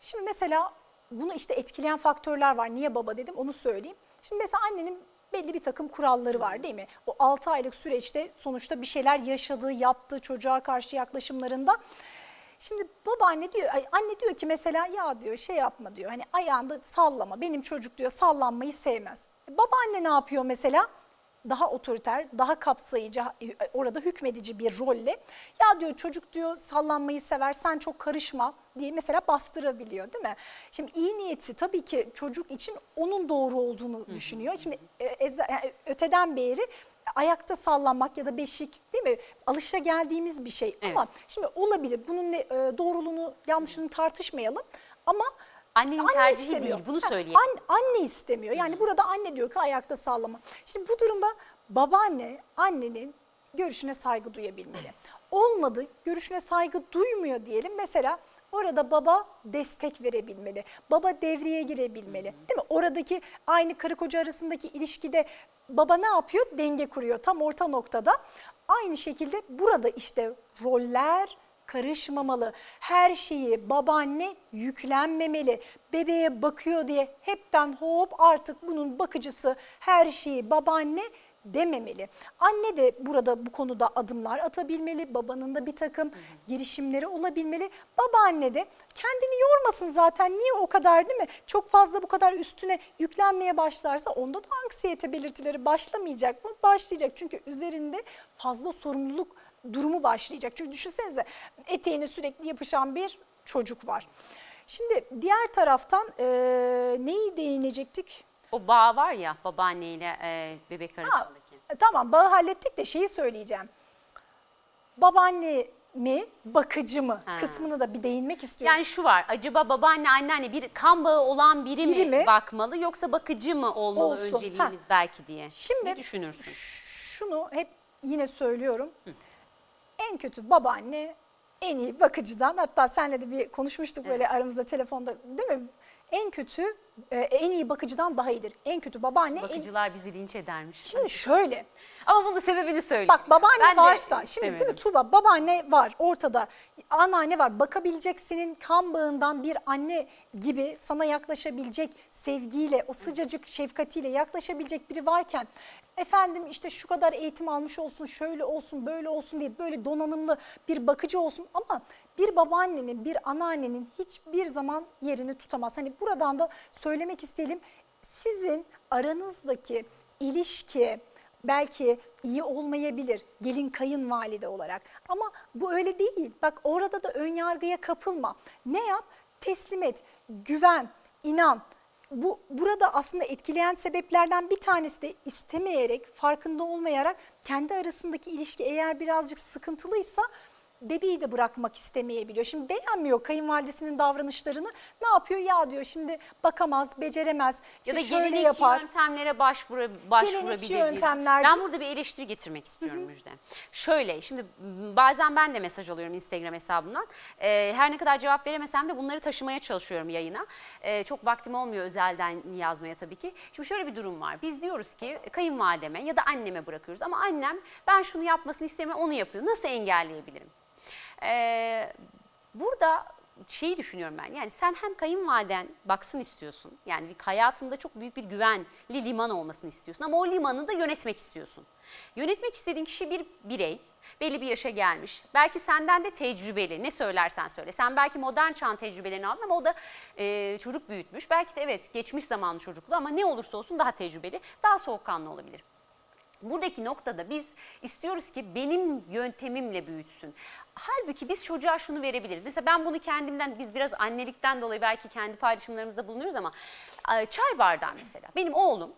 şimdi mesela bunu işte etkileyen faktörler var. Niye baba dedim onu söyleyeyim. Şimdi mesela annenin belli bir takım kuralları var değil mi? O 6 aylık süreçte sonuçta bir şeyler yaşadığı, yaptığı çocuğa karşı yaklaşımlarında. Şimdi babaanne diyor, anne diyor ki mesela ya diyor şey yapma diyor. Hani ayağında sallama. Benim çocuk diyor sallanmayı sevmez. E, babaanne ne yapıyor mesela? Daha otoriter, daha kapsayıcı, e, orada hükmedici bir rolle. Ya diyor çocuk diyor sallanmayı sever, sen çok karışma diye mesela bastırabiliyor değil mi? Şimdi iyi niyeti tabii ki çocuk için onun doğru olduğunu düşünüyor. Şimdi e, yani öteden beri ayakta sallanmak ya da beşik değil mi? Alışa geldiğimiz bir şey ama Evet. şimdi olabilir. Bunun ne, e, doğruluğunu, yanlışını tartışmayalım ama Annenin tercihi değil, bunu söyleyelim. an- anne istemiyor. Yani burada anne diyor ki ayakta sallama. Şimdi bu durumda babaanne annenin görüşüne saygı duyabilmeli. Olmadı görüşüne saygı duymuyor diyelim. Mesela orada baba destek verebilmeli. Baba devreye girebilmeli. Değil mi? Oradaki aynı karı koca arasındaki ilişkide baba ne yapıyor? Denge kuruyor tam orta noktada. Aynı şekilde burada işte roller karışmamalı. Her şeyi babaanne yüklenmemeli. Bebeğe bakıyor diye hepten hop artık bunun bakıcısı her şeyi babaanne dememeli. Anne de burada bu konuda adımlar atabilmeli. Babanın da bir takım girişimleri olabilmeli. Babaanne de kendini yormasın zaten. Niye o kadar değil mi? Çok fazla bu kadar üstüne yüklenmeye başlarsa onda da anksiyete belirtileri başlamayacak mı? Başlayacak. Çünkü üzerinde fazla sorumluluk durumu başlayacak. Çünkü düşünsenize eteğine sürekli yapışan bir çocuk var. Şimdi diğer taraftan eee, neyi değinecektik? O bağ var ya babaanneyle e, bebek Ha, arasındaki. e, tamam bağı hallettik de şeyi söyleyeceğim. Babaanne mi, bakıcı mı Ha. kısmını da bir değinmek istiyorum. Yani şu var, acaba babaanne, anneanne bir kan bağı olan biri, Biri mi, mi? bakmalı yoksa bakıcı mı olmalı Olsun, önceliğimiz ha. belki diye. Şimdi ne düşünürsün? şunu hep yine söylüyorum. En kötü babaanne en iyi bakıcıdan hatta senle de bir konuşmuştuk böyle aramızda telefonda değil mi? En kötü e, en iyi bakıcıdan daha iyidir. En kötü babaanne. en- Bakıcılar bizi linç edermiş. Şimdi şöyle Ama bunun sebebini söyle. Bak babaanne Ben de varsa şimdi değil mi. Tuğba babaanne var ortada anneanne var bakabilecek senin kan bağından bir anne gibi sana yaklaşabilecek sevgiyle o sıcacık şefkatiyle yaklaşabilecek biri varken efendim işte şu kadar eğitim almış olsun şöyle olsun böyle olsun diye böyle donanımlı bir bakıcı olsun ama bir babaannenin bir anneannenin hiçbir zaman yerini tutamaz. Hani buradan da söylemek isteyelim sizin aranızdaki ilişki belki iyi olmayabilir gelin kayınvalide olarak ama bu öyle değil. Bak orada da ön yargıya kapılma. Ne yap? Teslim et, güven, inan. Bu burada aslında etkileyen sebeplerden bir tanesi de istemeyerek, farkında olmayarak kendi arasındaki ilişki eğer birazcık sıkıntılıysa bebeği de bırakmak istemeyebiliyor. Şimdi beğenmiyor kayınvalidesinin davranışlarını. Ne yapıyor? Ya diyor şimdi bakamaz, beceremez. İşte ya da şöyle yapar. yöntemlere başvuru, başvurabilir. yöntemler- Ben burada bir eleştiri getirmek istiyorum Müjde. Şöyle şimdi bazen ben de mesaj alıyorum Instagram hesabından. Ee, her ne kadar cevap veremesem de bunları taşımaya çalışıyorum yayına. Ee, çok vaktim olmuyor özelden yazmaya tabii ki. Şimdi şöyle bir durum var. Biz diyoruz ki kayınvalideme ya da anneme bırakıyoruz ama annem ben şunu yapmasını istemiyorum onu yapıyor. Nasıl engelleyebilirim? Ee, burada şeyi düşünüyorum ben. Yani sen hem kayınvaliden baksın istiyorsun. Yani hayatında çok büyük bir güvenli liman olmasını istiyorsun ama o limanı da yönetmek istiyorsun. Yönetmek istediğin kişi bir birey, belli bir yaşa gelmiş. Belki senden de tecrübeli. Ne söylersen söyle. Sen belki modern çağın tecrübelerini aldın ama o da e, çocuk büyütmüş. Belki de evet geçmiş zamanlı çocuklu ama ne olursa olsun daha tecrübeli, daha soğukkanlı olabilir. Buradaki noktada biz istiyoruz ki benim yöntemimle büyütsün. Halbuki biz çocuğa şunu verebiliriz. Mesela ben bunu kendimden, biz biraz annelikten dolayı belki kendi paylaşımlarımızda bulunuyoruz ama e, çay bardağı mesela. Benim oğlum,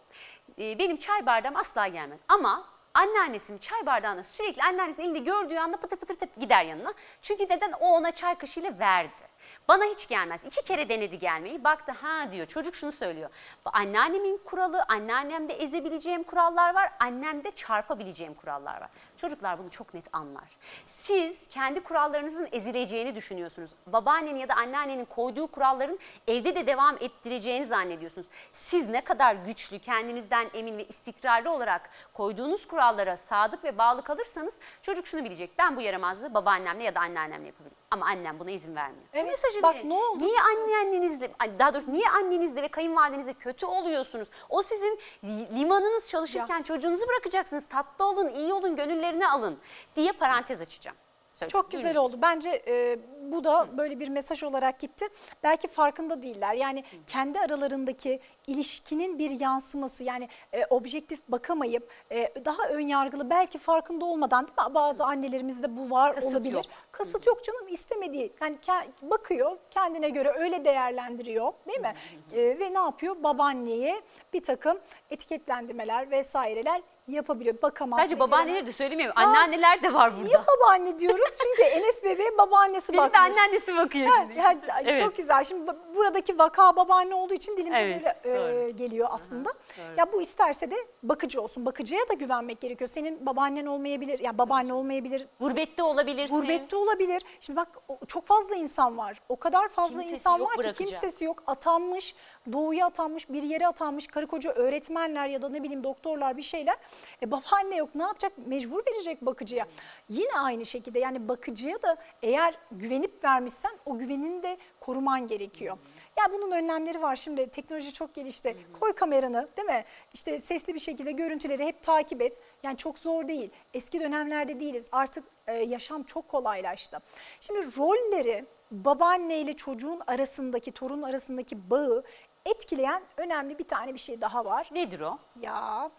e, benim çay bardağım asla gelmez. Ama anneannesinin çay bardağını sürekli anneannesinin elinde gördüğü anda pıtır pıtır gider yanına. Çünkü neden? O ona çay kaşığıyla verdi. Bana hiç gelmez. İki kere denedi gelmeyi. Baktı ha diyor. Çocuk şunu söylüyor. Anneannemin kuralı, anneannemde ezebileceğim kurallar var. Annemde çarpabileceğim kurallar var. Çocuklar bunu çok net anlar. Siz kendi kurallarınızın ezileceğini düşünüyorsunuz. Babaannenin ya da anneannenin koyduğu kuralların evde de devam ettireceğini zannediyorsunuz. Siz ne kadar güçlü, kendinizden emin ve istikrarlı olarak koyduğunuz kurallara sadık ve bağlı kalırsanız çocuk şunu bilecek. Ben bu yaramazlığı babaannemle ya da anneannemle yapabilirim. Ama annem buna izin vermiyor. Evet, mesajı bak verin. ne oldu? Niye annenizle, daha doğrusu niye annenizle ve kayınvalidenizle kötü oluyorsunuz? O sizin limanınız çalışırken çocuğunuzu bırakacaksınız. Tatlı olun, iyi olun, gönüllerini alın diye parantez açacağım. Söyle. Çok güzel oldu. Bence e, bu da böyle bir mesaj olarak gitti. Belki farkında değiller. Yani kendi aralarındaki ilişkinin bir yansıması yani e, objektif bakamayıp e, daha ön yargılı belki farkında olmadan değil mi? Bazı annelerimizde bu var Kasıt olabilir. yok. Kasıt yok canım istemediği yani ke- bakıyor kendine göre öyle değerlendiriyor değil mi? E, ve ne yapıyor? Babaanneye bir takım etiketlendirmeler vesaireler yapabiliyor. Bakamaz. Sadece babaanneleri de söylemiyorum. Anneanneler de var burada. Niye babaanne diyoruz? Çünkü Enes bebeğe babaannesi Benim de bakmış. anneannesi bakıyor Ha, şimdi. ha, Evet. Çok güzel. Şimdi bu- buradaki vaka babaanne olduğu için dilimize Evet, böyle e, geliyor aslında. doğru. Ya bu isterse de bakıcı olsun. Bakıcıya da güvenmek gerekiyor. Senin babaannen olmayabilir, ya babaanne olmayabilir. Gurbette olabilirsin. Gurbette olabilir. Şimdi bak çok fazla insan var. O kadar fazla Kimsesi insan var ki bırakacak. kimsesi yok. Atanmış, doğuya atanmış, bir yere atanmış. Karı koca öğretmenler ya da ne bileyim doktorlar bir şeyler. E babaanne yok ne yapacak? Mecbur verecek bakıcıya. Yine aynı şekilde yani bakıcıya da eğer güvenip vermişsen o güvenini de koruman gerekiyor. Ya bunun önlemleri var şimdi teknoloji çok gelişti. Koy kameranı değil mi? İşte sesli bir şekilde görüntüleri hep takip et. Yani çok zor değil. Eski dönemlerde değiliz. Artık e, yaşam çok kolaylaştı. Şimdi rolleri babaanne ile çocuğun arasındaki, torun arasındaki bağı etkileyen önemli bir tane bir şey daha var. Nedir o? Ya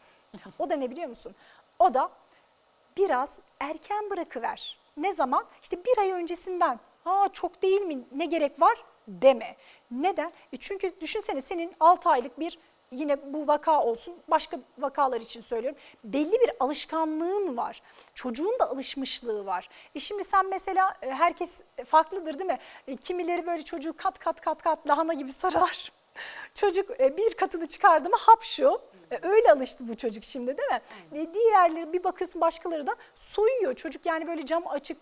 o da ne biliyor musun? O da biraz erken bırakıver. Ne zaman? İşte bir ay öncesinden. Aa çok değil mi? Ne gerek var? Deme. Neden? E çünkü düşünsene senin 6 aylık bir yine bu vaka olsun başka vakalar için söylüyorum. Belli bir alışkanlığın var. Çocuğun da alışmışlığı var. E şimdi sen mesela e, herkes farklıdır değil mi? E, Kimileri böyle çocuğu kat kat kat kat lahana gibi sarar. Çocuk e, bir katını çıkardı mı hap şu. E, Öyle alıştı bu çocuk şimdi değil mi? E, Diğerleri bir bakıyorsun başkaları da soyuyor. Çocuk yani böyle cam açık,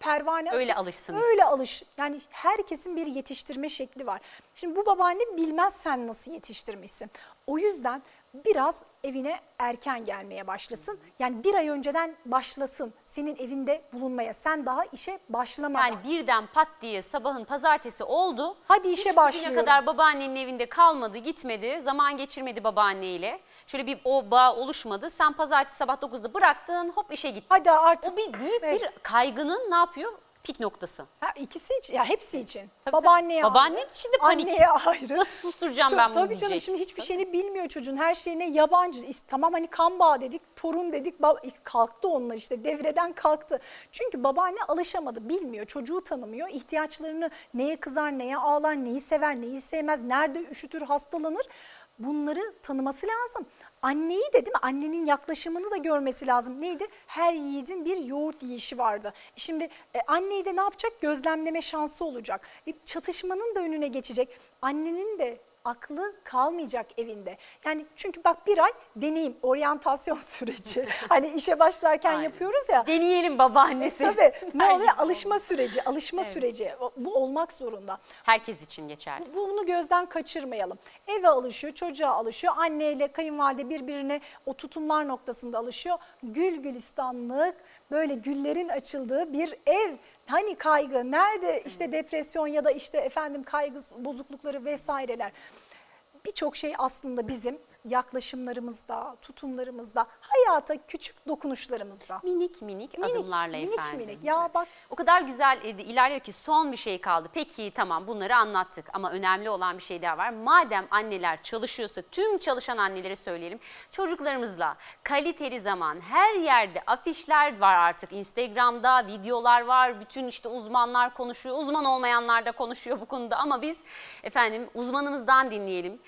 pervane açık. Öyle alışsın Öyle alış. Yani herkesin bir yetiştirme şekli var. Şimdi bu babaanne bilmez sen nasıl yetiştirmişsin. O yüzden biraz evine erken gelmeye başlasın. Yani bir ay önceden başlasın senin evinde bulunmaya. Sen daha işe başlamadan. Yani birden pat diye sabahın pazartesi oldu. Hadi işe Hiç başlıyorum. bugüne kadar babaannenin evinde kalmadı, gitmedi, zaman geçirmedi babaanneyle. Şöyle bir o bağ oluşmadı. Sen pazartesi sabah 9'da bıraktın, hop işe gittin. Hadi artık. O bir büyük Evet. bir kaygının ne yapıyor? Pik noktası. Ha, ikisi için, ya hepsi için. Tabii, Babaanneye tabii. Babaanne ayrı, de panik. Anneye ayrı. Nasıl susturacağım Çok- ben bunu Tabii canım diyecek. şimdi hiçbir şeyini bilmiyor çocuğun. Her şeyine yabancı. Tamam hani kan bağı dedik, torun dedik. kalktı onlar işte devreden kalktı. Çünkü babaanne alışamadı, bilmiyor. Çocuğu tanımıyor. ihtiyaçlarını neye kızar, neye ağlar, neyi sever, neyi sevmez, nerede üşütür, hastalanır. Bunları tanıması lazım. Anneyi de değil mi? Annenin yaklaşımını da görmesi lazım. Neydi? Her yiğidin bir yoğurt yiyişi vardı. Şimdi e, anneyi de ne yapacak? Gözlemleme şansı olacak. E, çatışmanın da önüne geçecek. Annenin de aklı kalmayacak evinde. Yani çünkü bak bir ay deneyim, oryantasyon süreci. hani işe başlarken Aynen. yapıyoruz ya. Deneyelim babaannesi. Tabii ne oluyor? Alışma süreci, alışma süreci. O- Bu olmak zorunda. Herkes için geçerli. Bunu gözden kaçırmayalım. Eve alışıyor, çocuğa alışıyor. Anneyle kayınvalide birbirine o tutumlar noktasında alışıyor. Gül gülistanlık, böyle güllerin açıldığı bir ev. Hani kaygı, nerede işte depresyon ya da işte efendim kaygı bozuklukları vesaireler. Birçok şey aslında bizim yaklaşımlarımızda, tutumlarımızda, hayata küçük dokunuşlarımızda. Minik minik, Minik, adımlarla minik efendim. minik. Ya bak O kadar güzel e, ilerliyor ki son bir şey kaldı. Peki tamam bunları anlattık ama önemli olan bir şey daha var. Madem anneler çalışıyorsa tüm çalışan anneleri söyleyelim. Çocuklarımızla kaliteli zaman her yerde afişler var artık. Instagram'da videolar var. Bütün işte uzmanlar konuşuyor. Uzman olmayanlar da konuşuyor bu konuda ama biz efendim uzmanımızdan dinleyelim.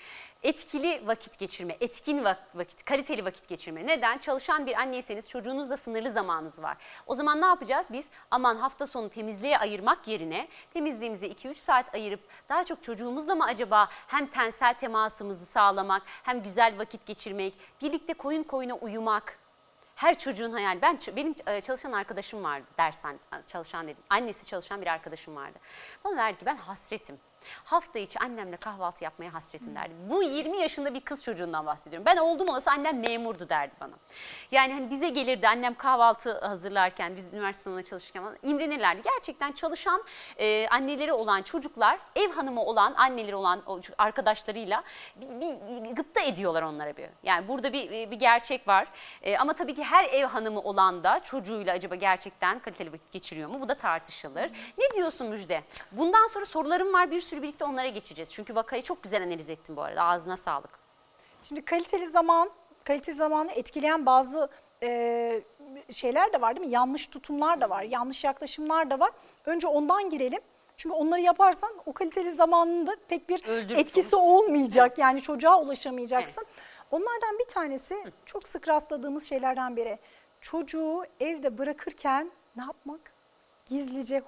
Etkili vakit geçirme, etkin vak- vakit, kaliteli vakit geçirme. Neden? Çalışan bir anneyseniz çocuğunuzla sınırlı zamanınız var. O zaman ne yapacağız? Biz aman hafta sonu temizliğe ayırmak yerine temizliğimize 2-3 saat ayırıp daha çok çocuğumuzla mı acaba hem tensel temasımızı sağlamak hem güzel vakit geçirmek, birlikte koyun koyuna uyumak. Her çocuğun hayali. Ben benim e, çalışan arkadaşım var dersen çalışan dedim. Annesi çalışan bir arkadaşım vardı. Bana derdi ki ben hasretim. Hafta içi annemle kahvaltı yapmaya hasretim derdi. Bu 20 yaşında bir kız çocuğundan bahsediyorum. Ben oldum olası annem memurdu derdi bana. Yani hani bize gelirdi annem kahvaltı hazırlarken biz üniversite sınavına çalışırken falan imrenirlerdi. Gerçekten çalışan e, anneleri olan çocuklar ev hanımı olan anneleri olan arkadaşlarıyla bir, bir gıpta ediyorlar onlara bir. Yani burada bir, bir gerçek var. E, ama tabii ki her ev hanımı olan da çocuğuyla acaba gerçekten kaliteli vakit geçiriyor mu? Bu da tartışılır. Ne diyorsun Müjde? Bundan sonra sorularım var bir sürü birlikte onlara geçeceğiz. Çünkü vakayı çok güzel analiz ettin bu arada. Ağzına sağlık. Şimdi kaliteli zaman, kaliteli zamanı etkileyen bazı e, şeyler de var değil mi? Yanlış tutumlar da var, yanlış yaklaşımlar da var. Önce ondan girelim. Çünkü onları yaparsan o kaliteli zamanında pek bir Öldürmüş etkisi olursun. olmayacak. Yani çocuğa ulaşamayacaksın. Onlardan bir tanesi çok sık rastladığımız şeylerden biri. Çocuğu evde bırakırken ne yapmak? Gizlice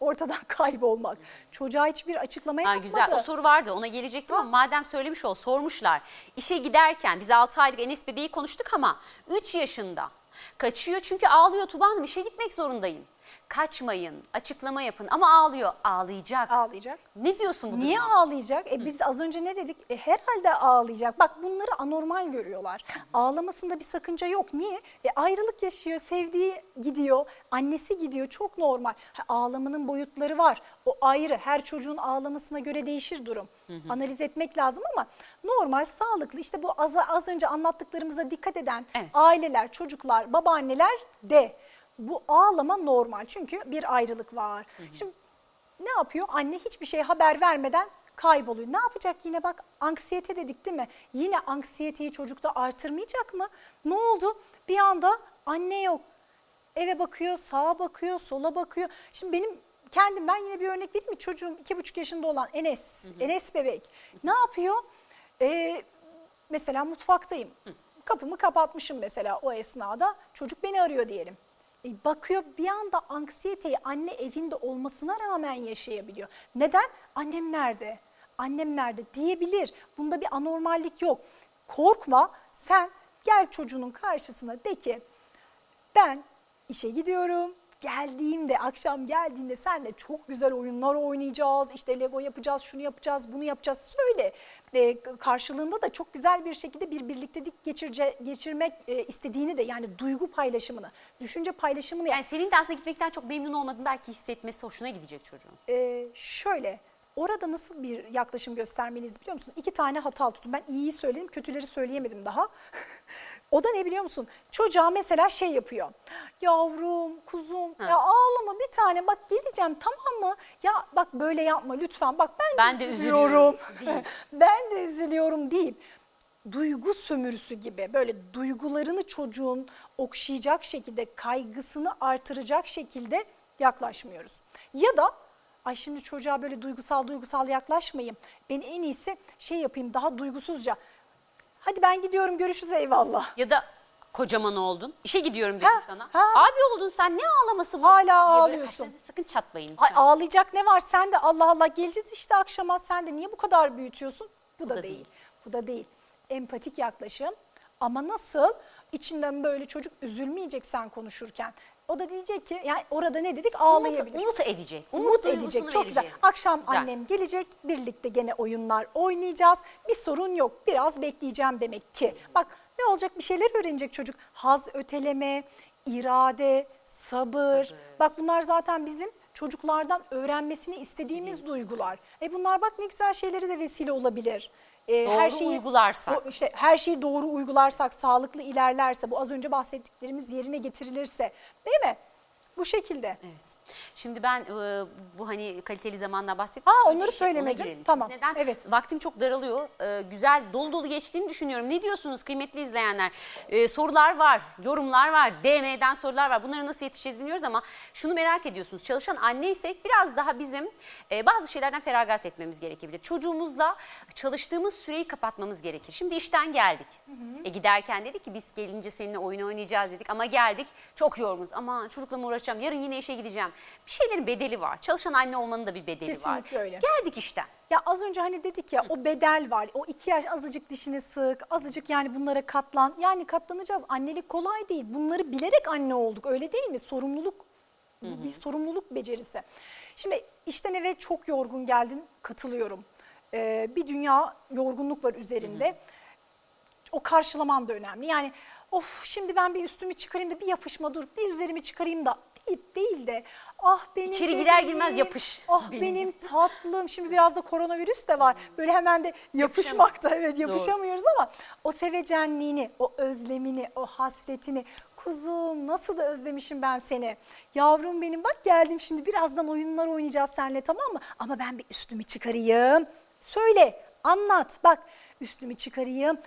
ortadan kaybolmak. Çocuğa hiçbir açıklama Ha, yapmadı. güzel o soru vardı ona gelecektim ama madem söylemiş ol sormuşlar. İşe giderken biz 6 aylık Enes bebeği konuştuk ama 3 yaşında kaçıyor çünkü ağlıyor Tuba Hanım işe gitmek zorundayım. Kaçmayın açıklama yapın ama ağlıyor ağlayacak. Ağlayacak. Ne diyorsun bu Niye duruma? ağlayacak? E biz az önce ne dedik? E herhalde ağlayacak. Bak bunları anormal görüyorlar. Ağlamasında bir sakınca yok. Niye? E ayrılık yaşıyor, sevdiği gidiyor, annesi gidiyor. Çok normal. Ha, ağlamanın boyutları var. O ayrı. Her çocuğun ağlamasına göre değişir durum. Analiz etmek lazım ama normal, sağlıklı. İşte bu az, az önce anlattıklarımıza dikkat eden Evet. aileler, çocuklar, babaanneler de bu ağlama normal. Çünkü bir ayrılık var. Şimdi ne yapıyor? Anne hiçbir şey haber vermeden kayboluyor. Ne yapacak yine bak anksiyete dedik değil mi? Yine anksiyeteyi çocukta artırmayacak mı? Ne oldu? Bir anda anne yok. Eve bakıyor, sağa bakıyor, sola bakıyor. Şimdi benim kendimden yine bir örnek vereyim mi? Çocuğum iki buçuk yaşında olan Enes, Enes bebek. Ne yapıyor? Ee, mesela mutfaktayım. Kapımı kapatmışım mesela o esnada. Çocuk beni arıyor diyelim. E, bakıyor bir anda anksiyeteyi anne evinde olmasına rağmen yaşayabiliyor. Neden? Annem nerede? Annem nerede diyebilir. Bunda bir anormallik yok. Korkma sen gel çocuğunun karşısına de ki ben işe gidiyorum. Geldiğimde, akşam geldiğinde senle çok güzel oyunlar oynayacağız. İşte Lego yapacağız, şunu yapacağız, bunu yapacağız. Söyle. E, karşılığında da çok güzel bir şekilde bir birliktelik geçirce, geçirmek e, istediğini de yani duygu paylaşımını, düşünce paylaşımını. Yani senin de aslında gitmekten çok memnun olmadığını belki hissetmesi hoşuna gidecek çocuğun. Ee, şöyle orada nasıl bir yaklaşım göstermeliyiz biliyor musun? İki tane hata tuttum. Ben iyiyi söyledim, kötüleri söyleyemedim daha. o da ne biliyor musun? Çocuğa mesela şey yapıyor. Yavrum, kuzum, ya ağlama bir tane bak geleceğim tamam mı? Ya bak böyle yapma lütfen. Bak ben, Ben de üzülüyorum ben de üzülüyorum deyip duygu sömürüsü gibi böyle duygularını çocuğun okşayacak şekilde kaygısını artıracak şekilde yaklaşmıyoruz. Ya da ay şimdi çocuğa böyle duygusal duygusal yaklaşmayayım. Ben en iyisi şey yapayım daha duygusuzca. Hadi ben gidiyorum görüşürüz eyvallah. Ya da kocaman oldun. işe gidiyorum dedim Ha, sana. ha. Abi oldun sen ne ağlaması bu? Hala diye böyle ağlıyorsun. kaşlarınızı sakın çatmayın. Ay lütfen. ağlayacak ne var sen de Allah Allah geleceğiz işte akşama sen de niye bu kadar büyütüyorsun? Bu, da, da değil. değil. Bu da değil. Empatik yaklaşım ama nasıl içinden böyle çocuk üzülmeyecek sen konuşurken. O da diyecek ki yani orada ne dedik ağlayabilir. Umut, umut edecek. Umut duygusunu edecek çok güzel. vereceğiz. Akşam Güzel. annem gelecek birlikte gene oyunlar oynayacağız. Bir sorun yok biraz bekleyeceğim demek ki. Bak ne olacak bir şeyler öğrenecek çocuk. Haz öteleme, irade, sabır. Bak bunlar zaten bizim çocuklardan öğrenmesini istediğimiz duygular. E bunlar bak ne güzel şeyleri de vesile olabilir. E, Doğru uygularsak. do- işte her şeyi doğru uygularsak, sağlıklı ilerlerse, bu az önce bahsettiklerimiz yerine getirilirse, değil mi? Bu şekilde. Evet. Şimdi ben e, bu hani kaliteli zamandan bahsettim. Ha, onları işte girelim. Tamam, Neden? evet. Vaktim çok daralıyor. E, güzel dolu dolu geçtiğini düşünüyorum. Ne diyorsunuz kıymetli izleyenler? E, sorular var, yorumlar var, DM'den sorular var. Bunları nasıl yetişeceğiz bilmiyoruz ama şunu merak ediyorsunuz. Çalışan anneysek biraz daha bizim e, bazı şeylerden feragat etmemiz gerekebilir. Çocuğumuzla çalıştığımız süreyi kapatmamız gerekir. Şimdi işten geldik. E, giderken dedik ki biz gelince seninle oyun oynayacağız dedik ama geldik çok yorgunuz. Ama çocukla mı uğraşacağım? Yarın yine işe gideceğim. Bir şeylerin bedeli var. Çalışan anne olmanın da bir bedeli var. Kesinlikle öyle. Geldik işten. Ya az önce hani dedik ya o bedel var. O iki yaş azıcık dişini sık, azıcık yani bunlara katlan. Yani katlanacağız. Annelik kolay değil. Bunları bilerek anne olduk öyle değil mi? Sorumluluk, bu bir sorumluluk becerisi. Şimdi işten eve çok yorgun geldin katılıyorum. Ee, bir dünya yorgunluk var üzerinde. O karşılaman da önemli. Yani of şimdi ben bir üstümü çıkarayım da bir yapışma dur bir üzerimi çıkarayım da deyip değil de ah benim İçeri girer bebeğim, girmez yapış. Ah Benim. benim, tatlım şimdi biraz da koronavirüs de var. Böyle hemen de yapışmakta evet yapışamıyoruz ama o sevecenliğini, o özlemini, o hasretini kuzum nasıl da özlemişim ben seni. Yavrum benim bak geldim şimdi birazdan oyunlar oynayacağız seninle tamam mı? Ama ben bir üstümü çıkarayım. Söyle anlat bak üstümü çıkarayım,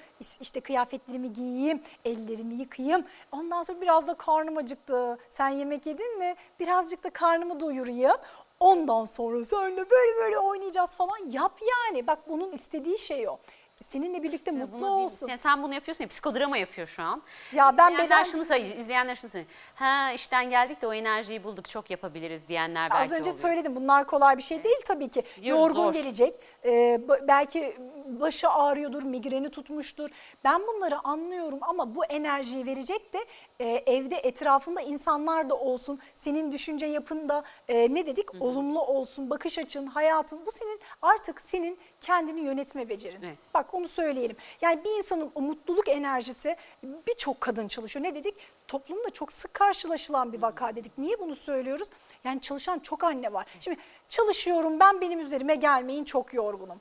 işte kıyafetlerimi giyeyim, ellerimi yıkayayım. Ondan sonra biraz da karnım acıktı. Sen yemek yedin mi? Birazcık da karnımı doyurayım. Ondan sonra seninle böyle böyle oynayacağız falan. Yap yani. Bak bunun istediği şey o. Seninle birlikte mutlu Bunu bil- olsun. Yani sen bunu yapıyorsun ya psikodrama yapıyor şu an. Ya ben beden- şunu söylüyor. izleyenler şunu söylüyor. Ha işten geldik de o enerjiyi bulduk çok yapabiliriz diyenler belki Az önce oluyor. söyledim bunlar kolay bir şey değil tabii ki. Biliyoruz, Yorgun zor. gelecek, e, b- belki başı ağrıyordur, migreni tutmuştur. Ben bunları anlıyorum ama bu enerjiyi verecek de e, evde etrafında insanlar da olsun. Senin düşünce yapında e, ne dedik? Olumlu olsun, bakış açın, hayatın. Bu senin artık senin kendini yönetme becerin. Evet. Bak onu söyleyelim. Yani bir insanın o mutluluk enerjisi birçok kadın çalışıyor. Ne dedik? Toplumda çok sık karşılaşılan bir vaka dedik. Niye bunu söylüyoruz? Yani çalışan çok anne var. Şimdi çalışıyorum ben benim üzerime gelmeyin çok yorgunum.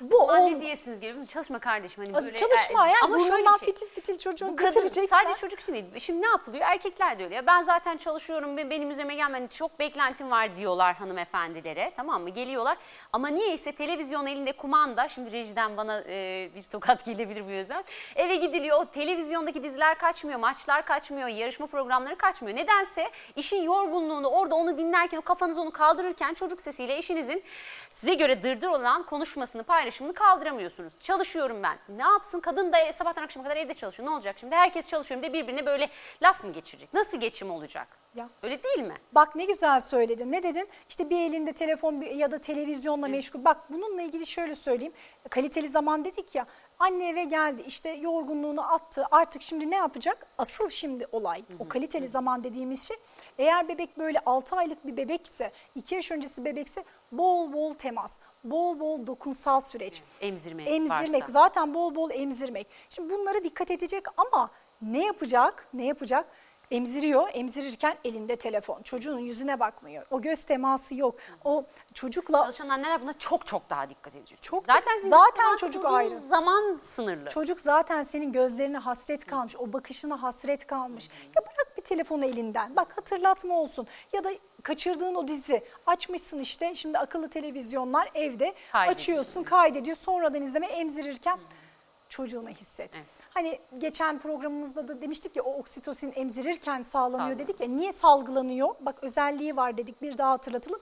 Bu Anne ol- diyesiniz geliyor. Çalışma kardeşim. Hani böyle, çalışma e, yani ama burnundan şey. fitil fitil çocuğun getireceksen. sadece çocuk için değil. Şimdi ne yapılıyor? Erkekler de öyle. Ya ben zaten çalışıyorum benim üzerime gelmedi. Çok beklentim var diyorlar hanımefendilere. Tamam mı? Geliyorlar. Ama niyeyse televizyon elinde kumanda. Şimdi rejiden bana e, bir tokat gelebilir bu yüzden. Eve gidiliyor. O televizyondaki diziler kaçmıyor. Maçlar kaçmıyor. Yarışma programları kaçmıyor. Nedense işin yorgunluğunu orada onu dinlerken o kafanız onu kaldırırken çocuk sesiyle eşinizin size göre dırdır olan konuşmasını paylaşımını kaldıramıyorsunuz. Çalışıyorum ben. Ne yapsın? Kadın da sabahtan akşama kadar evde çalışıyor. Ne olacak şimdi? Herkes çalışıyorum de birbirine böyle laf mı geçirecek? Nasıl geçim olacak? Ya. Öyle değil mi? Bak ne güzel söyledin. Ne dedin? İşte bir elinde telefon ya da televizyonla meşgul. Bak bununla ilgili şöyle söyleyeyim. Kaliteli zaman dedik ya. Anne eve geldi işte yorgunluğunu attı. Artık şimdi ne yapacak? Asıl şimdi olay. O kaliteli zaman dediğimiz şey. Eğer bebek böyle 6 aylık bir bebekse, 2 yaş öncesi bebekse bol bol temas, bol bol dokunsal süreç. Emzirmek, Emzirmek varsa. zaten bol bol emzirmek. Şimdi bunlara dikkat edecek ama ne yapacak? Ne yapacak? Emziriyor, emzirirken elinde telefon. Çocuğun yüzüne bakmıyor. O göz teması yok. O çocukla Çalışan anneler buna çok çok daha dikkat edecek. Çok- zaten sizin zaten çocuk ayrı. zaman sınırlı. çocuk zaten senin gözlerine hasret kalmış. O bakışına hasret kalmış. Ya bırak bir telefonu elinden. Bak hatırlatma olsun. Ya da kaçırdığın o dizi açmışsın işte. Şimdi akıllı televizyonlar evde Kaydediyor. açıyorsun, kaydediyor. Sonradan izleme emzirirken çocuğuna hisset. Evet. Hani geçen programımızda da demiştik ya o oksitosin emzirirken sağlanıyor Sağlanıyor. dedik ya niye salgılanıyor? Bak özelliği var dedik bir daha hatırlatalım.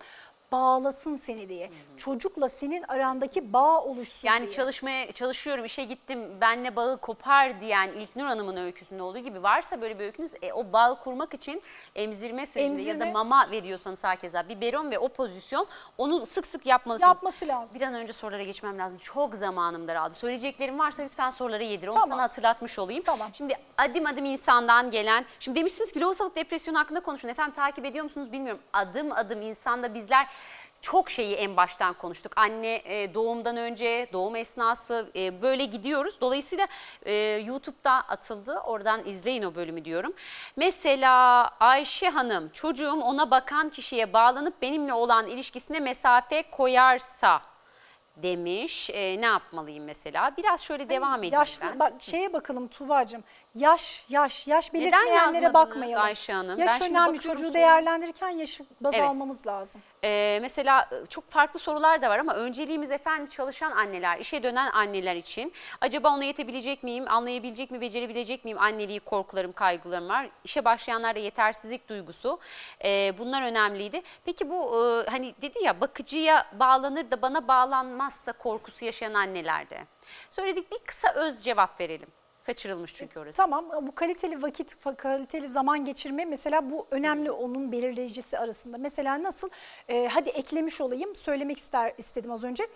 Bağlasın seni diye. Çocukla senin arandaki bağ oluşsun Yani diye. çalışmaya çalışıyorum, işe gittim, benle bağı kopar diyen İlknur Hanım'ın öyküsünde olduğu gibi varsa böyle bir öykünüz e, o bağ kurmak için emzirme sürecinde ya da Emzirme. mama veriyorsanız herkese biberon ve o pozisyon onu sık sık yapmalısınız. Yapması lazım. Bir an önce sorulara geçmem lazım. Çok zamanım daraldı. Söyleyeceklerim varsa lütfen sorulara yedir. Onu Tamam. sana hatırlatmış olayım. Tamam. Şimdi adım adım insandan gelen, şimdi demişsiniz ki lohusalık depresyonu hakkında konuşun. Efendim takip ediyor musunuz bilmiyorum. Adım adım insanda bizler çok şeyi en baştan konuştuk. Anne e, doğumdan önce, doğum esnası e, böyle gidiyoruz. Dolayısıyla e, YouTube'da atıldı. Oradan izleyin o bölümü diyorum. Mesela Ayşe Hanım çocuğum ona bakan kişiye bağlanıp benimle olan ilişkisine mesafe koyarsa demiş. E, ne yapmalıyım mesela? Biraz şöyle devam edeyim Yaşlı, ben. bak şeye bakalım Tuba'cığım. Yaş, yaş, yaş yazmadınız bakmayalım. Ayşe Hanım? Ben Yaş şimdi önemli. Çocuğu sonra. değerlendirirken yaşı baz Evet. almamız lazım. Ee, mesela e, çok farklı sorular da var ama önceliğimiz efendim çalışan anneler, işe dönen anneler için. Acaba ona yetebilecek miyim, anlayabilecek mi, becerebilecek miyim anneliği korkularım, kaygılarım var. İşe başlayanlarda yetersizlik duygusu Ee, bunlar önemliydi. Peki bu e, hani dedi ya bakıcıya bağlanır da bana bağlanmazsa korkusu yaşayan annelerde. Söyledik bir kısa öz cevap verelim. Kaçırılmış çünkü orası. Tamam bu kaliteli vakit, kaliteli zaman geçirme mesela bu önemli onun belirleyicisi arasında. Mesela nasıl? Ee, hadi eklemiş olayım söylemek ister istedim az önce.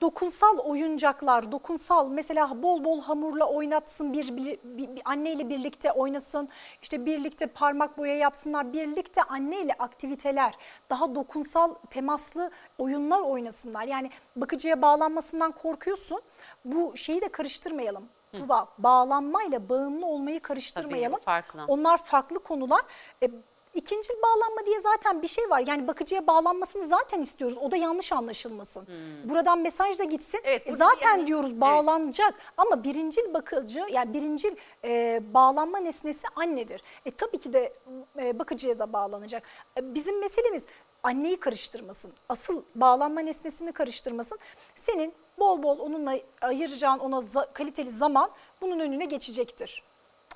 Dokunsal oyuncaklar, dokunsal mesela bol bol hamurla oynatsın, bir, bir, bir, bir anneyle birlikte oynasın, işte birlikte parmak boya yapsınlar, birlikte anneyle aktiviteler, daha dokunsal temaslı oyunlar oynasınlar. Yani bakıcıya bağlanmasından korkuyorsun. Bu şeyi de karıştırmayalım. Tuba, bağlanmayla bağımlı olmayı karıştırmayalım. Tabii, farklı. Onlar farklı konular. E, ikincil bağlanma diye zaten bir şey var. Yani bakıcıya bağlanmasını zaten istiyoruz. O da yanlış anlaşılmasın. Buradan mesaj da gitsin. Hmm. Evet, E, zaten yani- diyoruz bağlanacak. Ama birincil bakıcı yani birincil e, bağlanma nesnesi annedir. E tabii ki de e, bakıcıya da bağlanacak. E, bizim meselemiz anneyi karıştırmasın. Asıl bağlanma nesnesini karıştırmasın. Senin bol bol onunla ayıracağın ona za- kaliteli zaman bunun önüne geçecektir.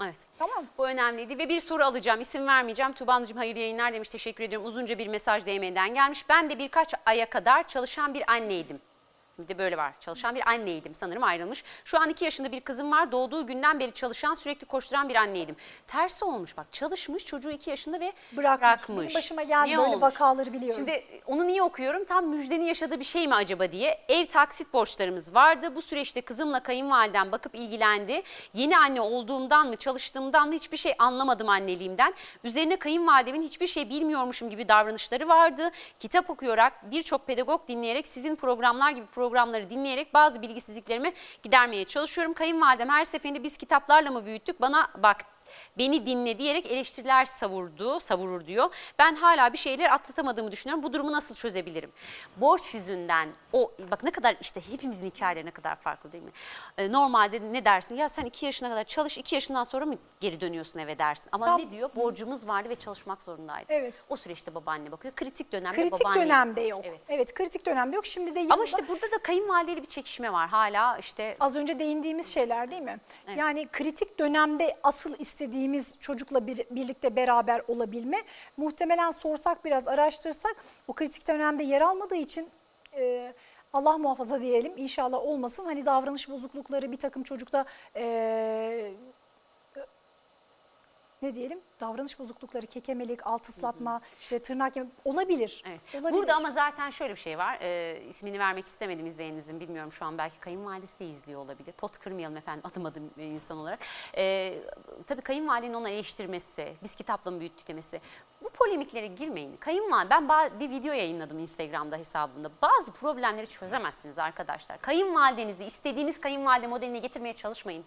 Evet. Tamam. Bu önemliydi ve bir soru alacağım. İsim vermeyeceğim. Tuba Hanımcığım hayırlı yayınlar demiş. Teşekkür ediyorum. Uzunca bir mesaj DM'den gelmiş. Ben de birkaç aya kadar çalışan bir anneydim. Bir de böyle var. Çalışan bir anneydim. Sanırım ayrılmış. Şu an iki yaşında bir kızım var. Doğduğu günden beri çalışan, sürekli koşturan bir anneydim. Tersi olmuş bak. Çalışmış, çocuğu iki yaşında ve Bırakmış. bırakmış. Benim başıma geldi Niye böyle olmuş? vakaları biliyorum. Şimdi onu niye okuyorum? Tam müjdenin yaşadığı bir şey mi acaba diye. Ev taksit borçlarımız vardı. Bu süreçte kızımla kayınvalidem bakıp ilgilendi. Yeni anne olduğumdan mı çalıştığımdan mı hiçbir şey anlamadım anneliğimden. Üzerine kayınvalidemin hiçbir şey bilmiyormuşum gibi davranışları vardı. Kitap okuyarak birçok pedagog dinleyerek sizin programlar gibi programları dinleyerek bazı bilgisizliklerimi gidermeye çalışıyorum. Kayınvalidem her seferinde biz kitaplarla mı büyüttük bana bak beni dinle diyerek eleştiriler savurdu, savurur diyor. Ben hala bir şeyler atlatamadığımı düşünüyorum. Bu durumu nasıl çözebilirim? Borç yüzünden o bak ne kadar işte hepimizin hikayeleri ne kadar farklı değil mi? Ee, normalde ne dersin? Ya sen iki yaşına kadar çalış, iki yaşından sonra mı geri dönüyorsun eve dersin? Ama Tam- ne diyor? Borcumuz vardı ve çalışmak zorundaydı. Evet. O süreçte babaanne bakıyor. Kritik dönemde Kritik babaanne. dönemde yok. Evet. Evet. kritik dönemde yok. Şimdi de Ama yanında- işte burada da kayınvalideyle bir çekişme var. Hala işte az önce değindiğimiz şeyler değil mi? Yani kritik dönemde asıl istediğimiz çocukla bir, birlikte beraber olabilme. Muhtemelen sorsak biraz araştırsak o kritik dönemde yer almadığı için e, Allah muhafaza diyelim inşallah olmasın. Hani davranış bozuklukları bir takım çocukta e, ne diyelim davranış bozuklukları kekemelik, alt ıslatma, işte tırnak yeme olabilir. Evet. olabilir. Burada ama zaten şöyle bir şey var. Ee, ismini vermek istemedim izleyenimizin. Bilmiyorum şu an belki kayınvalidesi de izliyor olabilir. Pot kırmayalım efendim adım adım e, insan olarak. Ee, tabii kayınvalidenin ona eleştirmesi, biz kitapla mı büyüttük demesi. Bu polemiklere girmeyin. Kayınvalide, ben bir video yayınladım Instagram'da hesabımda. Bazı problemleri çözemezsiniz arkadaşlar. Kayınvalidenizi istediğiniz kayınvalide modeline getirmeye çalışmayın.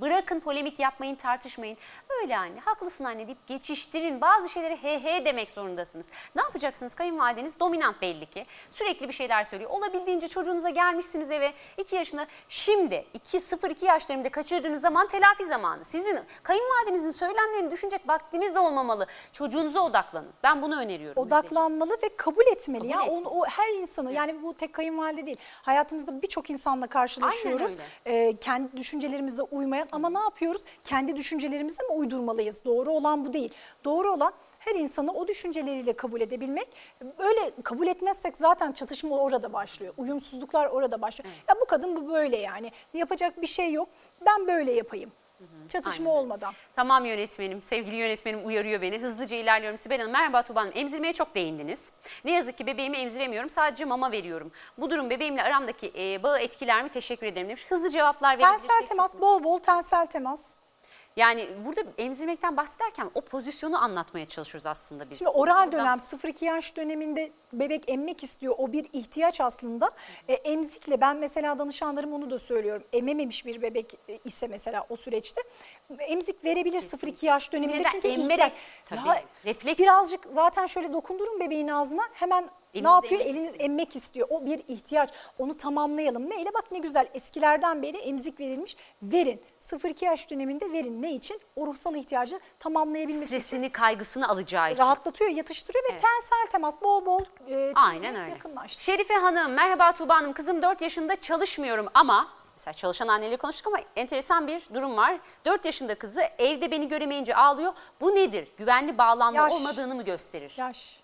Bırakın polemik yapmayın, tartışmayın. Öyle anne, haklısın anne deyip geçiştirin. Bazı şeyleri he he demek zorundasınız. Ne yapacaksınız? Kayınvalideniz dominant belli ki. Sürekli bir şeyler söylüyor. Olabildiğince çocuğunuza gelmişsiniz eve 2 yaşında. Şimdi 2-0-2 yaşlarında kaçırdığınız zaman telafi zamanı. Sizin kayınvalidenizin söylemlerini düşünecek vaktiniz olmamalı. Çocuğunuza odaklanın. Odaklanın. Ben bunu öneriyorum. Odaklanmalı ve kabul etmeli. Kabul ya etmeli. onu, o her insanı yani bu tek kayınvalide değil. Hayatımızda birçok insanla karşılaşıyoruz. Ee, kendi düşüncelerimize uymayan ama ne yapıyoruz? Kendi düşüncelerimize mi uydurmalıyız? Doğru olan bu değil. Doğru olan her insanı o düşünceleriyle kabul edebilmek. Böyle kabul etmezsek zaten çatışma orada başlıyor. Uyumsuzluklar orada başlıyor. Ya bu kadın bu böyle yani. Yapacak bir şey yok. Ben böyle yapayım. Çatışma Aynen olmadan. Tamam yönetmenim, sevgili yönetmenim uyarıyor beni. Hızlıca ilerliyorum. Sibel Hanım, merhaba Tuğba Hanım. Emzirmeye çok değindiniz. Ne yazık ki bebeğimi emziremiyorum. Sadece mama veriyorum. Bu durum bebeğimle aramdaki e, bağı etkiler mi? Teşekkür ederim demiş. Hızlı cevaplar verebilirsek. Tensel temas, bol bol tensel temas. Yani burada emzirmekten bahsederken o pozisyonu anlatmaya çalışıyoruz aslında biz. Şimdi oral dönem 0-2 yaş döneminde bebek emmek istiyor. O bir ihtiyaç aslında. E, emzikle ben mesela danışanlarım onu da söylüyorum. Emememiş bir bebek e, ise mesela o süreçte emzik verebilir 0-2 yaş döneminde. Neden? Çünkü ihtiyaç. tabii, refleks. Birazcık zaten şöyle dokundurun bebeğin ağzına hemen Elinizle ne yapıyor? emmek Eliniz emmek istiyor. O bir ihtiyaç. Onu tamamlayalım. Neyle? Bak ne güzel eskilerden beri emzik verilmiş. Verin. 0-2 yaş döneminde verin. Ne için? O ruhsal ihtiyacı tamamlayabilmesi için Stresini, kaygısını alacağı için. rahatlatıyor, yatıştırıyor ve tensel temas bol bol e, Aynen öyle. yakınlaştı. Şerife Hanım, merhaba Tuğba Hanım. Kızım 4 yaşında çalışmıyorum ama... Mesela çalışan anneyle konuştuk ama enteresan bir durum var. 4 yaşında kızı evde beni göremeyince ağlıyor. Bu nedir? Güvenli bağlanma Yaş. olmadığını mı gösterir? Yaş.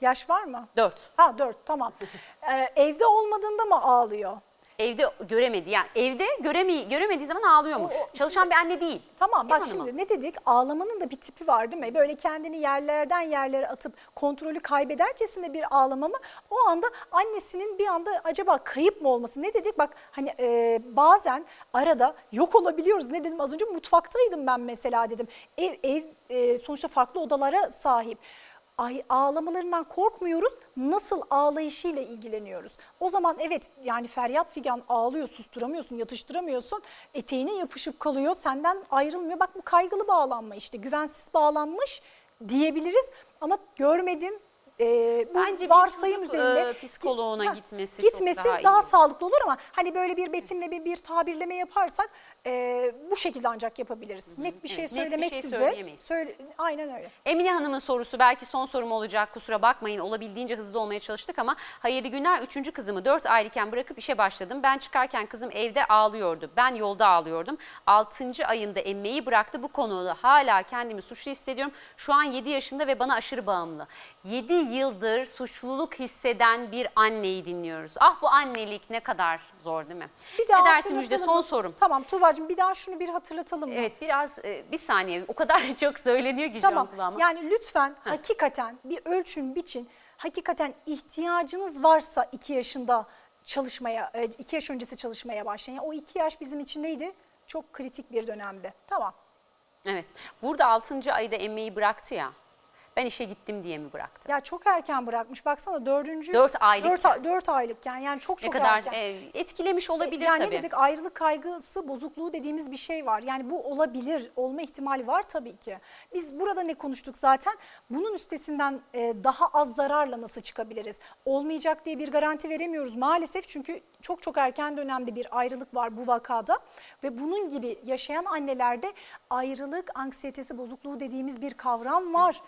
Yaş var mı? 4. Ha dört tamam. Ee, evde olmadığında mı ağlıyor? Evde göremedi. Yani evde göreme, göremediği zaman ağlıyormuş. O- o- Çalışan bir anne değil. Tamam bak şimdi ne dedik? Ağlamanın da bir tipi var değil mi? Böyle kendini yerlerden yerlere atıp kontrolü kaybedercesine bir ağlama mı? O anda annesinin bir anda acaba kayıp mı olması? Ne dedik? Bak hani e, bazen arada yok olabiliyoruz. Ne dedim az önce? Mutfaktaydım ben mesela dedim. Ev, ev e, sonuçta farklı odalara sahip. Ay ağlamalarından korkmuyoruz. Nasıl ağlayışıyla ilgileniyoruz. O zaman evet yani feryat figan ağlıyor, susturamıyorsun, yatıştıramıyorsun. Eteğine yapışıp kalıyor, senden ayrılmıyor. Bak bu kaygılı bağlanma işte, güvensiz bağlanmış diyebiliriz. Ama görmedim. e, bu Bence bir varsayım çocuk, üzerinde e, psikoloğuna Ha, gitmesi gitmesi daha iyi daha olur. sağlıklı olur ama hani böyle bir betimle bir, bir tabirleme yaparsak e, bu şekilde ancak yapabiliriz. Net bir şey Evet, net bir söylemek şey size. Söyle, aynen öyle. Emine Hanım'ın sorusu belki son sorum olacak kusura bakmayın olabildiğince hızlı olmaya çalıştık ama hayırlı günler üçüncü kızımı 4 aylıkken bırakıp işe başladım. Ben çıkarken kızım evde ağlıyordu ben yolda ağlıyordum. 6. ayında emmeyi bıraktı bu konuda hala kendimi suçlu hissediyorum. Şu an 7 yaşında ve bana aşırı bağımlı. 7 yıldır suçluluk hisseden bir anneyi dinliyoruz. Ah bu annelik ne kadar zor değil mi? Bir ne dersin Müjde son sorum. Tamam Tuğba'cığım bir daha şunu bir hatırlatalım mı? Evet biraz e, bir saniye o kadar çok söyleniyor ki Tamam kulağıma. yani lütfen hakikaten bir ölçün biçin. Hakikaten ihtiyacınız varsa 2 yaşında çalışmaya, 2 yaş öncesi çalışmaya başlayın. Yani o 2 yaş bizim için neydi? Çok kritik bir dönemde. Tamam. Evet. Burada 6. ayda emmeyi bıraktı ya. Ben işe gittim diye mi bıraktı? Ya çok erken bırakmış. Baksana dördüncü. Dört aylıkken. Dört, dört aylıkken yani çok ne çok kadar erken. e, etkilemiş olabilir yani tabii. ne dedik ayrılık kaygısı bozukluğu dediğimiz bir şey var. Yani bu olabilir, olma ihtimali var tabii ki. Biz burada ne konuştuk zaten? Bunun üstesinden e, daha az zararla nasıl çıkabiliriz? Olmayacak diye bir garanti veremiyoruz maalesef çünkü çok çok erken dönemde bir ayrılık var bu vakada ve bunun gibi yaşayan annelerde ayrılık anksiyetesi bozukluğu dediğimiz bir kavram var.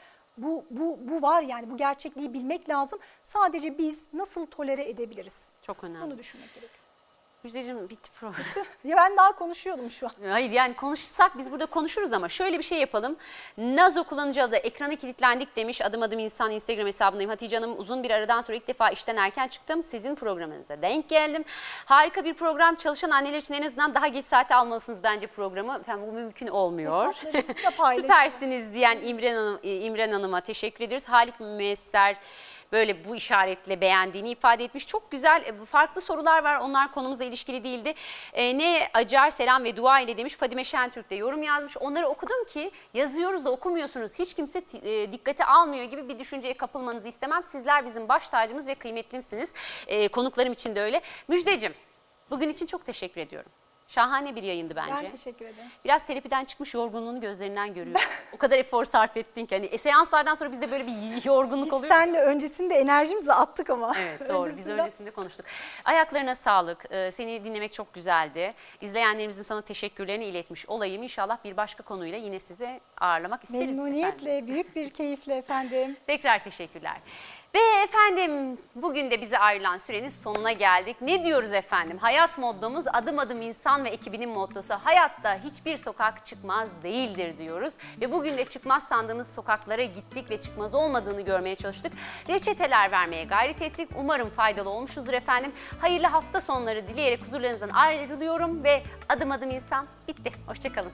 Bu, bu, bu var yani bu gerçekliği bilmek lazım. Sadece biz nasıl tolere edebiliriz? Çok önemli. Bunu düşünmek gerekiyor. Müjdeciğim bitti program. Ya ben daha konuşuyordum şu an. Hayır yani konuşsak biz burada konuşuruz ama şöyle bir şey yapalım. Nazo kullanıcı adı ekrana kilitlendik demiş. Adım adım insan Instagram hesabındayım. Hatice Hanım uzun bir aradan sonra ilk defa işten erken çıktım. Sizin programınıza denk geldim. Harika bir program. Çalışan anneler için en azından daha geç saate almalısınız bence programı. Efendim bu mümkün olmuyor. Süpersiniz diyen İmren, Hanım, İmren Hanım'a teşekkür ediyoruz. Halik Müesser böyle bu işaretle beğendiğini ifade etmiş. Çok güzel e, farklı sorular var. Onlar konumuzla ilişkili değildi. E, ne acar selam ve dua ile demiş Fadime Şentürk de yorum yazmış. Onları okudum ki yazıyoruz da okumuyorsunuz. Hiç kimse e, dikkate almıyor gibi bir düşünceye kapılmanızı istemem. Sizler bizim baş tacımız ve kıymetlimsiniz. E, konuklarım için de öyle. Müjdecim bugün için çok teşekkür ediyorum. Şahane bir yayındı bence. Ben teşekkür ederim. Biraz terapiden çıkmış yorgunluğunu gözlerinden görüyorum. o kadar efor sarf ettin ki. Hani e, seanslardan sonra bizde böyle bir yorgunluk Biz oluyor. seninle öncesinde enerjimizi attık ama. Evet doğru biz Öncesinde- öncesinde konuştuk. Ayaklarına sağlık. Ee, Seni dinlemek çok güzeldi. İzleyenlerimizin sana teşekkürlerini iletmiş olayım. İnşallah bir başka konuyla yine sizi ağırlamak isteriz. efendim. Memnuniyetle, büyük bir keyifle efendim. Tekrar teşekkürler. Ve efendim bugün de bize ayrılan sürenin sonuna geldik. Ne diyoruz efendim? Hayat mottomuz adım adım insan ve ekibinin mottosu. Hayatta hiçbir sokak çıkmaz değildir diyoruz. Ve bugün de çıkmaz sandığımız sokaklara gittik ve çıkmaz olmadığını görmeye çalıştık. Reçeteler vermeye gayret ettik. Umarım faydalı olmuşuzdur efendim. Hayırlı hafta sonları dileyerek huzurlarınızdan ayrılıyorum ve adım adım insan bitti. Hoşçakalın.